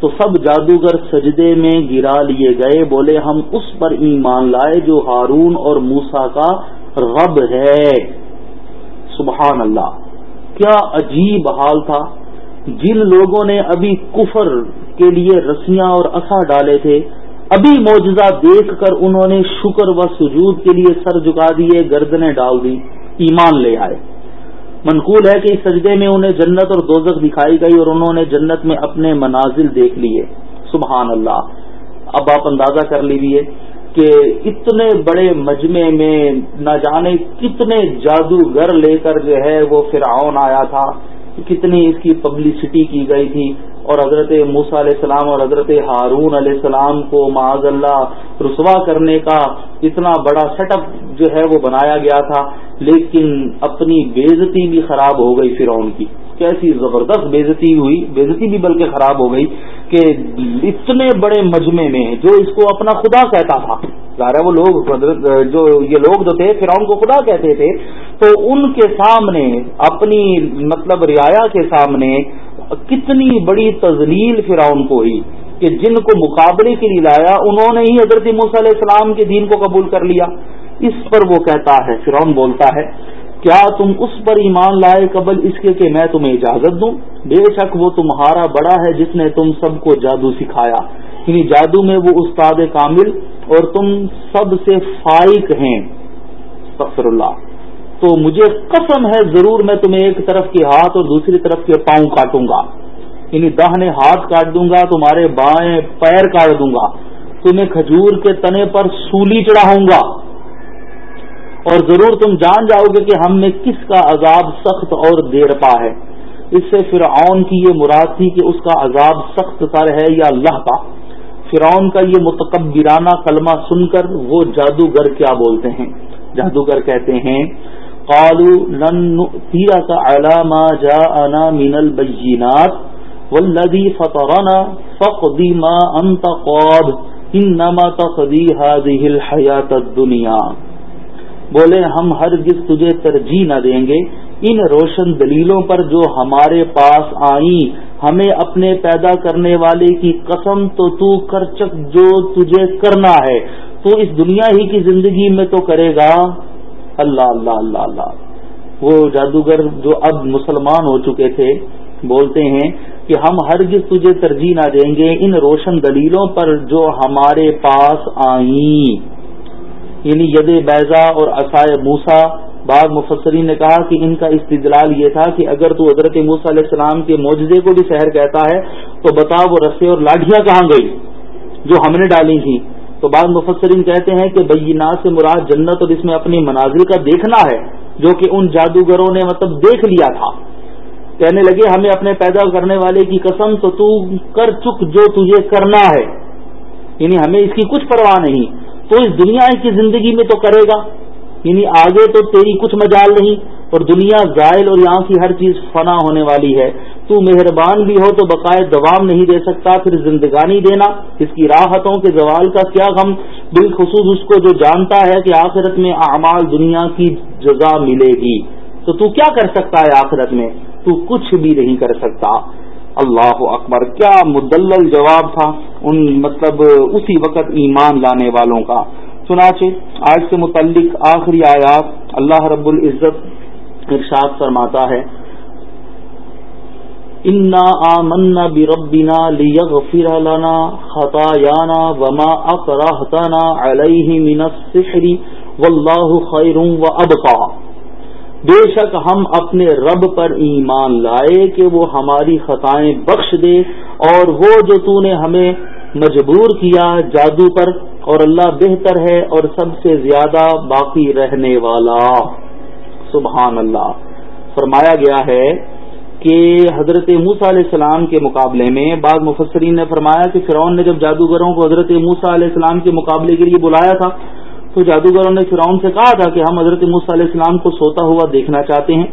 تو سب جادوگر سجدے میں گرا لیے گئے، بولے، ہم اس پر ایمان لائے جو ہارون اور موسا کا رب ہے۔ سبحان اللہ۔ کیا عجیب حال تھا۔ جن لوگوں نے ابھی کفر کے لیے رسیاں اور اصا ڈالے تھے ابھی معجزہ دیکھ کر انہوں نے شکر و سجود کے لیے سر جھکا دیے، گردنیں ڈال دی ایمان لے آئے۔ منقول ہے کہ اس سجدے میں انہیں جنت اور دوزخ دکھائی گئی اور انہوں نے جنت میں اپنے منازل دیکھ لیے۔ سبحان اللہ۔ اب آپ اندازہ کر لیجیے کہ اتنے بڑے مجمع میں نہ جانے کتنے جادوگر لے کر جو ہے وہ فرعون آیا تھا۔ کتنی اس کی پبلسٹی کی گئی تھی اور حضرت موسا علیہ السلام اور حضرت ہارون علیہ السلام کو معاذ اللہ رسوا کرنے کا اتنا بڑا سیٹ اپ جو ہے وہ بنایا گیا تھا، لیکن اپنی بےزتی بھی خراب ہو گئی فرعون کی۔ کیسی زبردست بےزتی ہوئی، بےزتی بھی بلکہ خراب ہو گئی۔ کہ اتنے بڑے مجمے میں جو اس کو اپنا خدا کہتا تھا۔ ظاہر وہ لوگ جو یہ لوگ جو تھے، فرعون کو خدا کہتے تھے۔ تو ان کے سامنے، اپنی مطلب رعایا کے سامنے کتنی بڑی تزلیل فرعون کو ہوئی کہ جن کو مقابلے کے لیے لایا، انہوں نے ہی حضرت موسیٰ علیہ السلام کے دین کو قبول کر لیا۔ اس پر وہ کہتا ہے، فرعون بولتا ہے کیا تم اس پر ایمان لائے قبل اس کے کہ میں تمہیں اجازت دوں؟ بے شک وہ تمہارا بڑا ہے جس نے تم سب کو جادو سکھایا۔ یعنی جادو میں وہ استاد کامل اور تم سب سے فائق ہیں۔ فخر اللہ تو مجھے قسم ہے، ضرور میں تمہیں ایک طرف کے ہاتھ اور دوسری طرف کے پاؤں کاٹوں گا۔ یعنی دہنے ہاتھ کاٹ دوں گا، تمہارے بائیں پیر کاٹ دوں گا۔ تمہیں کھجور کے تنے پر سولی چڑھاؤں گا۔ اور ضرور تم جان جاؤ گے کہ ہم نے کس کا عذاب سخت اور دیر پا ہے۔ اس سے فرعون کی یہ مراد تھی کہ اس کا عذاب سخت تر ہے یا اللہ کا فرعون کا یہ متقبرانہ کلمہ سن کر وہ جادوگر کیا بولتے ہیں؟ جادوگر کہتے ہیں قالو لن تیرا کا علامہ جا انا مین البینات ولدی فطرنا فقدی ما انت انما تقدی هذه الحیات الدنیا۔ بولے، ہم ہر تجھے ترجیح نہ دیں گے۔ ان روشن دلیلوں پر جو ہمارے پاس آئیں، ہمیں اپنے پیدا کرنے والے کی قسم تو تو کر چک جو تجھے کرنا ہے۔ تو اس دنیا ہی کی زندگی میں تو کرے گا۔ اللہ اللہ اللہ اللہ۔ وہ جادوگر جو اب مسلمان ہو چکے تھے، بولتے ہیں کہ ہم ہر تجھے ترجیح نہ دیں گے۔ ان روشن دلیلوں پر جو ہمارے پاس آئیں۔ یعنی ید بیضا اور عصائے موسا بعض مفسرین نے کہا کہ ان کا استدلال یہ تھا کہ اگر تو حضرت موسا علیہ السلام کے معجزے کو بھی سحر کہتا ہے، تو بتا وہ رسے اور لاٹیاں کہاں گئی جو ہم نے ڈالی تھی تو بعض مفسرین کہتے ہیں کہ بینا سے مراد جنت اور اس میں اپنی مناظر کا دیکھنا ہے، جو کہ ان جادوگروں نے مطلب دیکھ لیا تھا۔ کہنے لگے، ہمیں اپنے پیدا کرنے والے کی قسم تو تو کر چک جو تجھے کرنا ہے۔ یعنی ہمیں اس کی کچھ پرواہ نہیں۔ تو اس دنیا کی زندگی میں تو کرے گا یعنی آگے تو تیری کچھ مجال نہیں، اور دنیا زائل اور یہاں کی ہر چیز فنا ہونے والی ہے۔ تو مہربان بھی ہو تو بقائے دوام نہیں دے سکتا، پھر زندگانی دینا، اس کی راحتوں کے زوال کا کیا غم۔ بالخصوص اس کو جو جانتا ہے کہ آخرت میں اعمال دنیا کی جزا ملے گی۔ تو تو کیا کر سکتا ہے آخرت میں؟ تو کچھ بھی نہیں کر سکتا۔ اللہ اکبر، کیا مدلل جواب تھا ان مطلب اسی وقت ایمان لانے والوں کا؟ چنانچہ آج سے متعلق آخری آیات اللہ رب العزت ارشاد فرماتا ہے، انا آمنا بربنا لیغفر لنا خطايانا وما اقرهتنا عليه من السحر والله خير وابقى بے شک ہم اپنے رب پر ایمان لائے کہ وہ ہماری خطائیں بخش دے اور وہ جو تو نے ہمیں مجبور کیا جادو پر اور اللہ بہتر ہے اور سب سے زیادہ باقی رہنے والا۔ سبحان اللہ۔ فرمایا گیا ہے کہ حضرت موسا علیہ السلام کے مقابلے میں بعض مفسرین نے فرمایا کہ فرعون نے جب جادوگروں کو حضرت موسا علیہ السلام کے مقابلے کے لیے بلایا تھا تو جادوگروں نے فرعون سے کہا تھا کہ ہم حضرت مصع علیہ السلام کو سوتا ہوا دیکھنا چاہتے ہیں،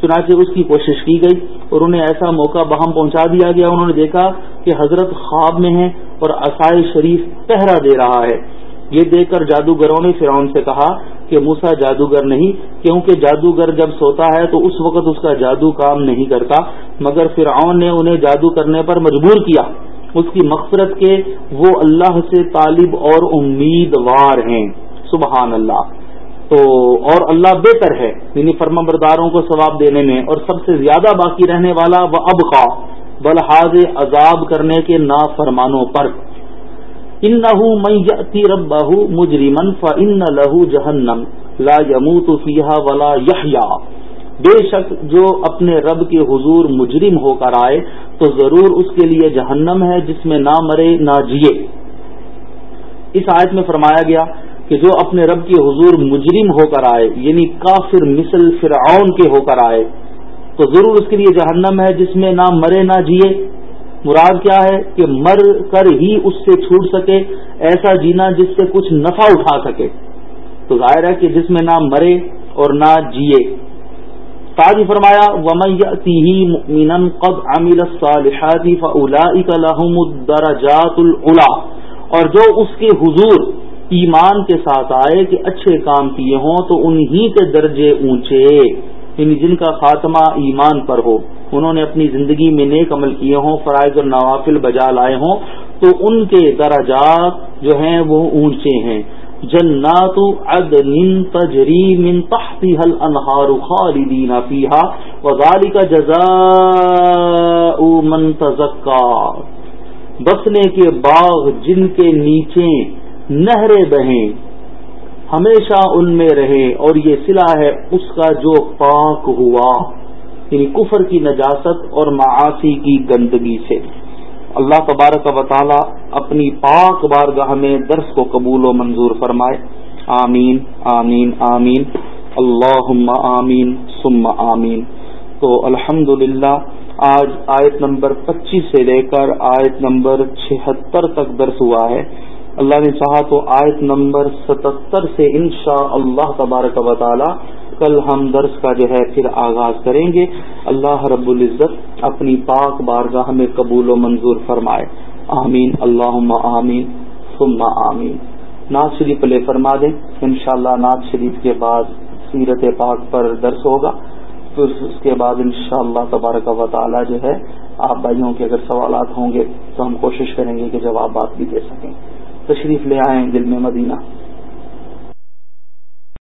چنانچہ اس کی کوشش کی گئی اور انہیں ایسا موقع بہم پہنچا دیا گیا، انہوں نے دیکھا کہ حضرت خواب میں ہیں اور عصائے شریف پہرا دے رہا ہے۔ یہ دیکھ کر جادوگروں نے فرعون سے کہا کہ موسا جادوگر نہیں، کیونکہ جادوگر جب سوتا ہے تو اس وقت اس کا جادو کام نہیں کرتا، مگر فرعون نے انہیں جادو کرنے پر مجبور کیا۔ اس کی مغفرت کے وہ اللہ سے طالب اور امیدوار ہیں۔ سبحان اللہ۔ تو اور اللہ بہتر ہے یعنی فرما برداروں کو ثواب دینے میں، اور سب سے زیادہ باقی رہنے والا وہ اب بلحاظ عذاب کرنے کے نا فرمانوں پر۔ ان نہ رب بہ مجرمن ف ان لہو جہنم، لا یموت فیحا ولا یا بے شک جو اپنے رب کے حضور مجرم ہو کر آئے، تو ضرور اس کے لیے جہنم ہے، جس میں نہ مرے نہ جیے۔ اس آیت میں فرمایا گیا کہ جو اپنے رب کے حضور مجرم ہو کر آئے یعنی کافر مثل فرعون کے ہو کر آئے، تو ضرور اس کے لیے جہنم ہے، جس میں نہ مرے نہ جیے۔ مراد کیا ہے؟ کہ مر کر ہی اس سے چھوٹ سکے، ایسا جینا جس سے کچھ نفع اٹھا سکے۔ تو ظاہر ہے کہ جس میں نہ مرے اور نہ جیے۔ تاج فرمایا، ومن قد عمل الصالحات فاولئک لهم الدرجات العلا اور جو اس کے حضور ایمان کے ساتھ آئے کہ اچھے کام کیے ہوں تو انہی کے درجے اونچے۔ یعنی جن کا خاتمہ ایمان پر ہو، انہوں نے اپنی زندگی میں نیک عمل کیے ہوں، فرائض اور نوافل بجا لائے ہوں، تو ان کے درجات جو ہیں وہ اونچے ہیں۔ جنات عدن تجری من تحتها الانہار خالدین فیہا، وذالک جزاء من تزکا۔ بسنے کے باغ جن کے نیچے نہریں بہیں، ہمیشہ ان میں رہے اور یہ سلا ہے اس کا جو پاک ہوا یعنی کفر کی نجاست اور معاشی کی گندگی سے۔ اللہ تبارک و تعالی اپنی پاک بارگاہ میں درس کو قبول و منظور فرمائے۔ آمین آمین آمین۔ اللہ آمین سم آمین۔ تو الحمد آج آیت نمبر پچیس سے لے کر آیت نمبر چھہتر تک درس ہوا ہے۔ اللہ نے چاہا تو آیت نمبر ستہتر سے انشاء اللہ تبارک و تعالی کل ہم درس کا جو ہے پھر آغاز کریں گے۔ اللہ رب العزت اپنی پاک بارگاہ میں قبول و منظور فرمائے۔ آمین۔ اللہ آمین۔ ثم آمین۔ ناز شریف لے فرما دیں۔ انشاءاللہ شاء ناز شریف کے بعد سیرت پاک پر درس ہوگا۔ پھر اس کے بعد انشاءاللہ اللہ تبارک و تعالی جو ہے، آپ بھائیوں کے اگر سوالات ہوں گے تو ہم کوشش کریں گے کہ جوابات بھی دے سکیں۔ تشریف لے آئیں دل میں مدینہ۔